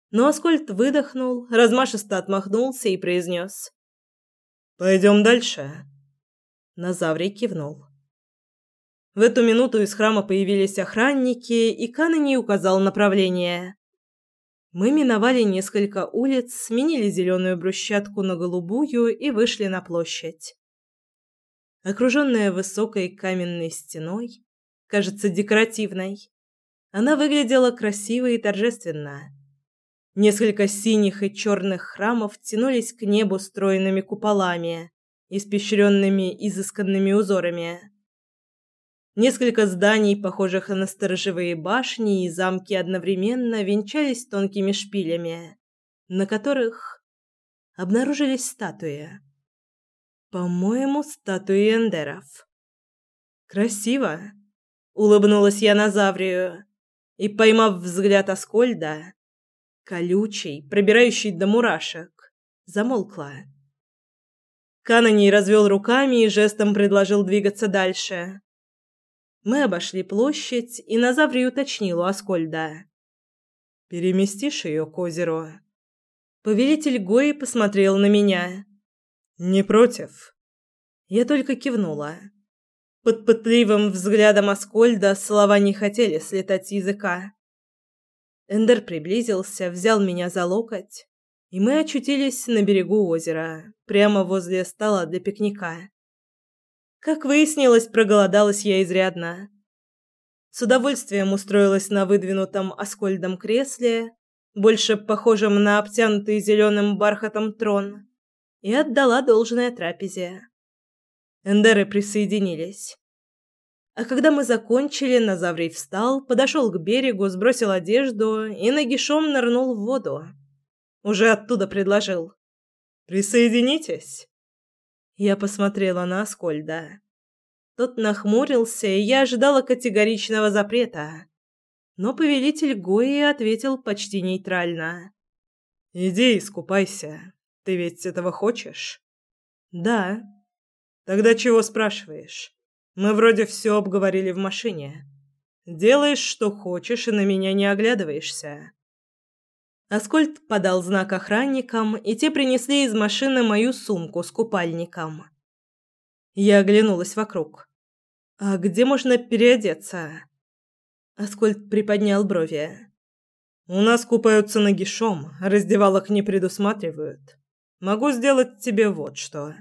Но Аскольд выдохнул, размашисто отмахнулся и произнес. Пойдем дальше. Назаврий кивнул. В эту минуту из храма появились охранники, и Канони указал направление. Мы миновали несколько улиц, сменили зеленую брусчатку на голубую и вышли на площадь. Окруженная высокой каменной стеной, кажется, декоративной, она выглядела красиво и торжественно. Несколько синих и черных храмов тянулись к небу стройными куполами, испещренными изысканными узорами. Несколько зданий, похожих на сторожевые башни и замки одновременно венчались тонкими шпилями, на которых обнаружились статуи. По-моему, статуи эндеров. Красиво, улыбнулась я Назаврию и, поймав взгляд Аскольда, колючий, пробирающий до мурашек, замолкла. Каноний развел руками и жестом предложил двигаться дальше. Мы обошли площадь, и Назаврий уточнил у Аскольда. «Переместишь ее к озеру?» Повелитель Гои посмотрел на меня. «Не против?» Я только кивнула. Под пытливым взглядом Аскольда слова не хотели слетать с языка. Эндер приблизился, взял меня за локоть, и мы очутились на берегу озера, прямо возле стола для пикника. Как выяснилось, проголодалась я изрядно. С удовольствием устроилась на выдвинутом оскольдом кресле, больше похожем на обтянутый зеленым бархатом трон, и отдала должное трапезе. Эндеры присоединились. А когда мы закончили, Назаврий встал, подошел к берегу, сбросил одежду и нагишом нырнул в воду. Уже оттуда предложил. «Присоединитесь». Я посмотрела на Аскольда. Тот нахмурился, и я ожидала категоричного запрета. Но повелитель Гои ответил почти нейтрально. «Иди искупайся. Ты ведь этого хочешь?» «Да», Тогда чего спрашиваешь? Мы вроде все обговорили в машине. Делаешь, что хочешь, и на меня не оглядываешься. Аскольд подал знак охранникам, и те принесли из машины мою сумку с купальником. Я оглянулась вокруг. «А где можно переодеться?» Аскольд приподнял брови. «У нас купаются нагишом, раздевалок не предусматривают. Могу сделать тебе вот что».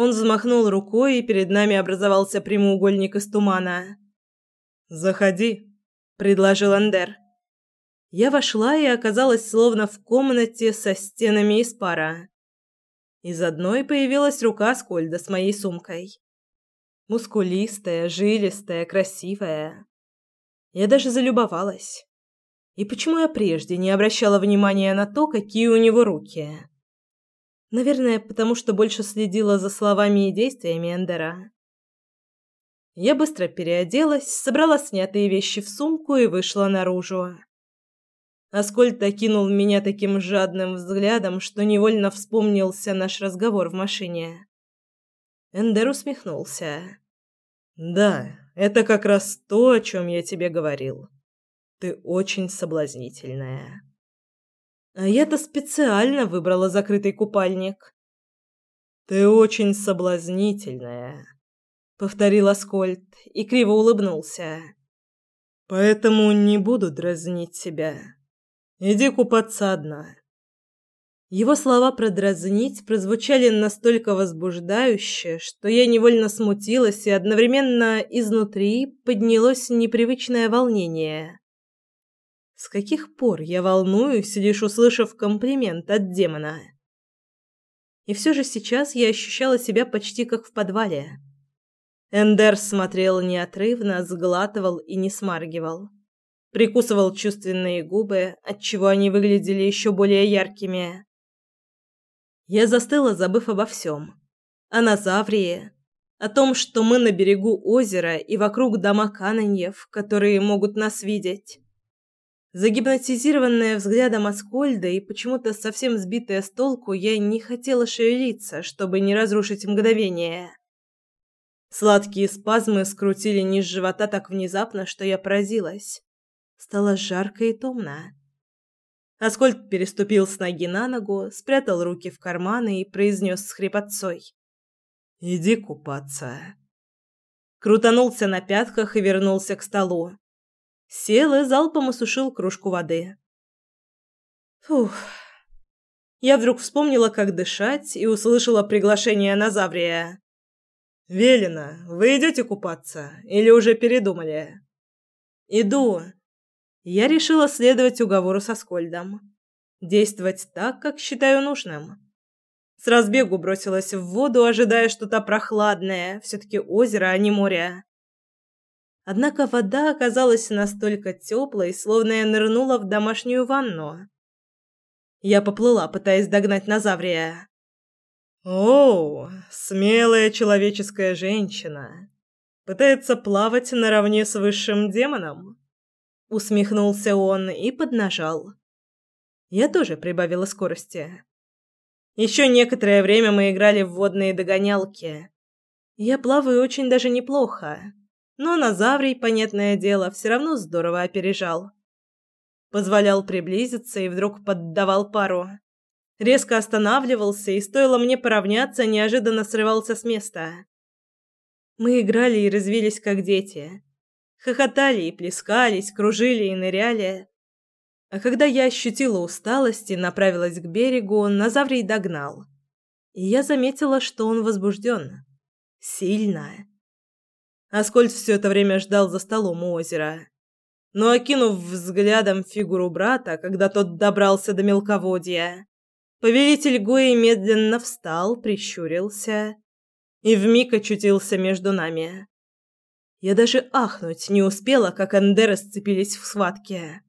Он взмахнул рукой, и перед нами образовался прямоугольник из тумана. «Заходи», — предложил Андер. Я вошла и оказалась словно в комнате со стенами из пара. Из одной появилась рука Скольда с моей сумкой. Мускулистая, жилистая, красивая. Я даже залюбовалась. И почему я прежде не обращала внимания на то, какие у него руки? Наверное, потому что больше следила за словами и действиями Эндера. Я быстро переоделась, собрала снятые вещи в сумку и вышла наружу. Аскольд окинул меня таким жадным взглядом, что невольно вспомнился наш разговор в машине. Эндер усмехнулся. «Да, это как раз то, о чем я тебе говорил. Ты очень соблазнительная». А я-то специально выбрала закрытый купальник. «Ты очень соблазнительная», — повторил Аскольд и криво улыбнулся. «Поэтому не буду дразнить себя». Иди купаться одна. Его слова продразнить прозвучали настолько возбуждающе, что я невольно смутилась и одновременно изнутри поднялось непривычное волнение. С каких пор я волнуюсь, лишь услышав комплимент от демона? И все же сейчас я ощущала себя почти как в подвале. Эндер смотрел неотрывно, сглатывал и не смаргивал прикусывал чувственные губы, отчего они выглядели еще более яркими. Я застыла, забыв обо всем. О Назаврии, о том, что мы на берегу озера и вокруг дома Кананьев, которые могут нас видеть. Загипнотизированная взглядом Аскольда и почему-то совсем сбитая с толку, я не хотела шевелиться, чтобы не разрушить мгновение. Сладкие спазмы скрутили низ живота так внезапно, что я поразилась. Стало жарко и томно. Аскольд переступил с ноги на ногу, спрятал руки в карманы и произнес с хрипотцой. «Иди купаться». Крутанулся на пятках и вернулся к столу. Сел и залпом осушил кружку воды. Фух. Я вдруг вспомнила, как дышать, и услышала приглашение на Заврия. «Велено, вы идете купаться? Или уже передумали?» «Иду», я решила следовать уговору со Скольдом. Действовать так, как считаю нужным. С разбегу бросилась в воду, ожидая что-то прохладное, все-таки озеро, а не море. Однако вода оказалась настолько теплой, словно я нырнула в домашнюю ванну. Я поплыла, пытаясь догнать Назаврия. «О, смелая человеческая женщина! Пытается плавать наравне с высшим демоном?» усмехнулся он и поднажал. Я тоже прибавила скорости. Еще некоторое время мы играли в водные догонялки. Я плаваю очень даже неплохо, но Назаврий, понятное дело, все равно здорово опережал. Позволял приблизиться и вдруг поддавал пару. Резко останавливался, и стоило мне поравняться, неожиданно срывался с места. Мы играли и развились как дети. Хохотали и плескались, кружили и ныряли. А когда я ощутила усталость и направилась к берегу, Назаврий догнал. И я заметила, что он возбужден. Сильно. Аскольд все это время ждал за столом у озера. Но, окинув взглядом фигуру брата, когда тот добрался до мелководья, повелитель Гои медленно встал, прищурился и вмиг очутился между нами. Я даже ахнуть не успела, как Андеры сцепились в схватке.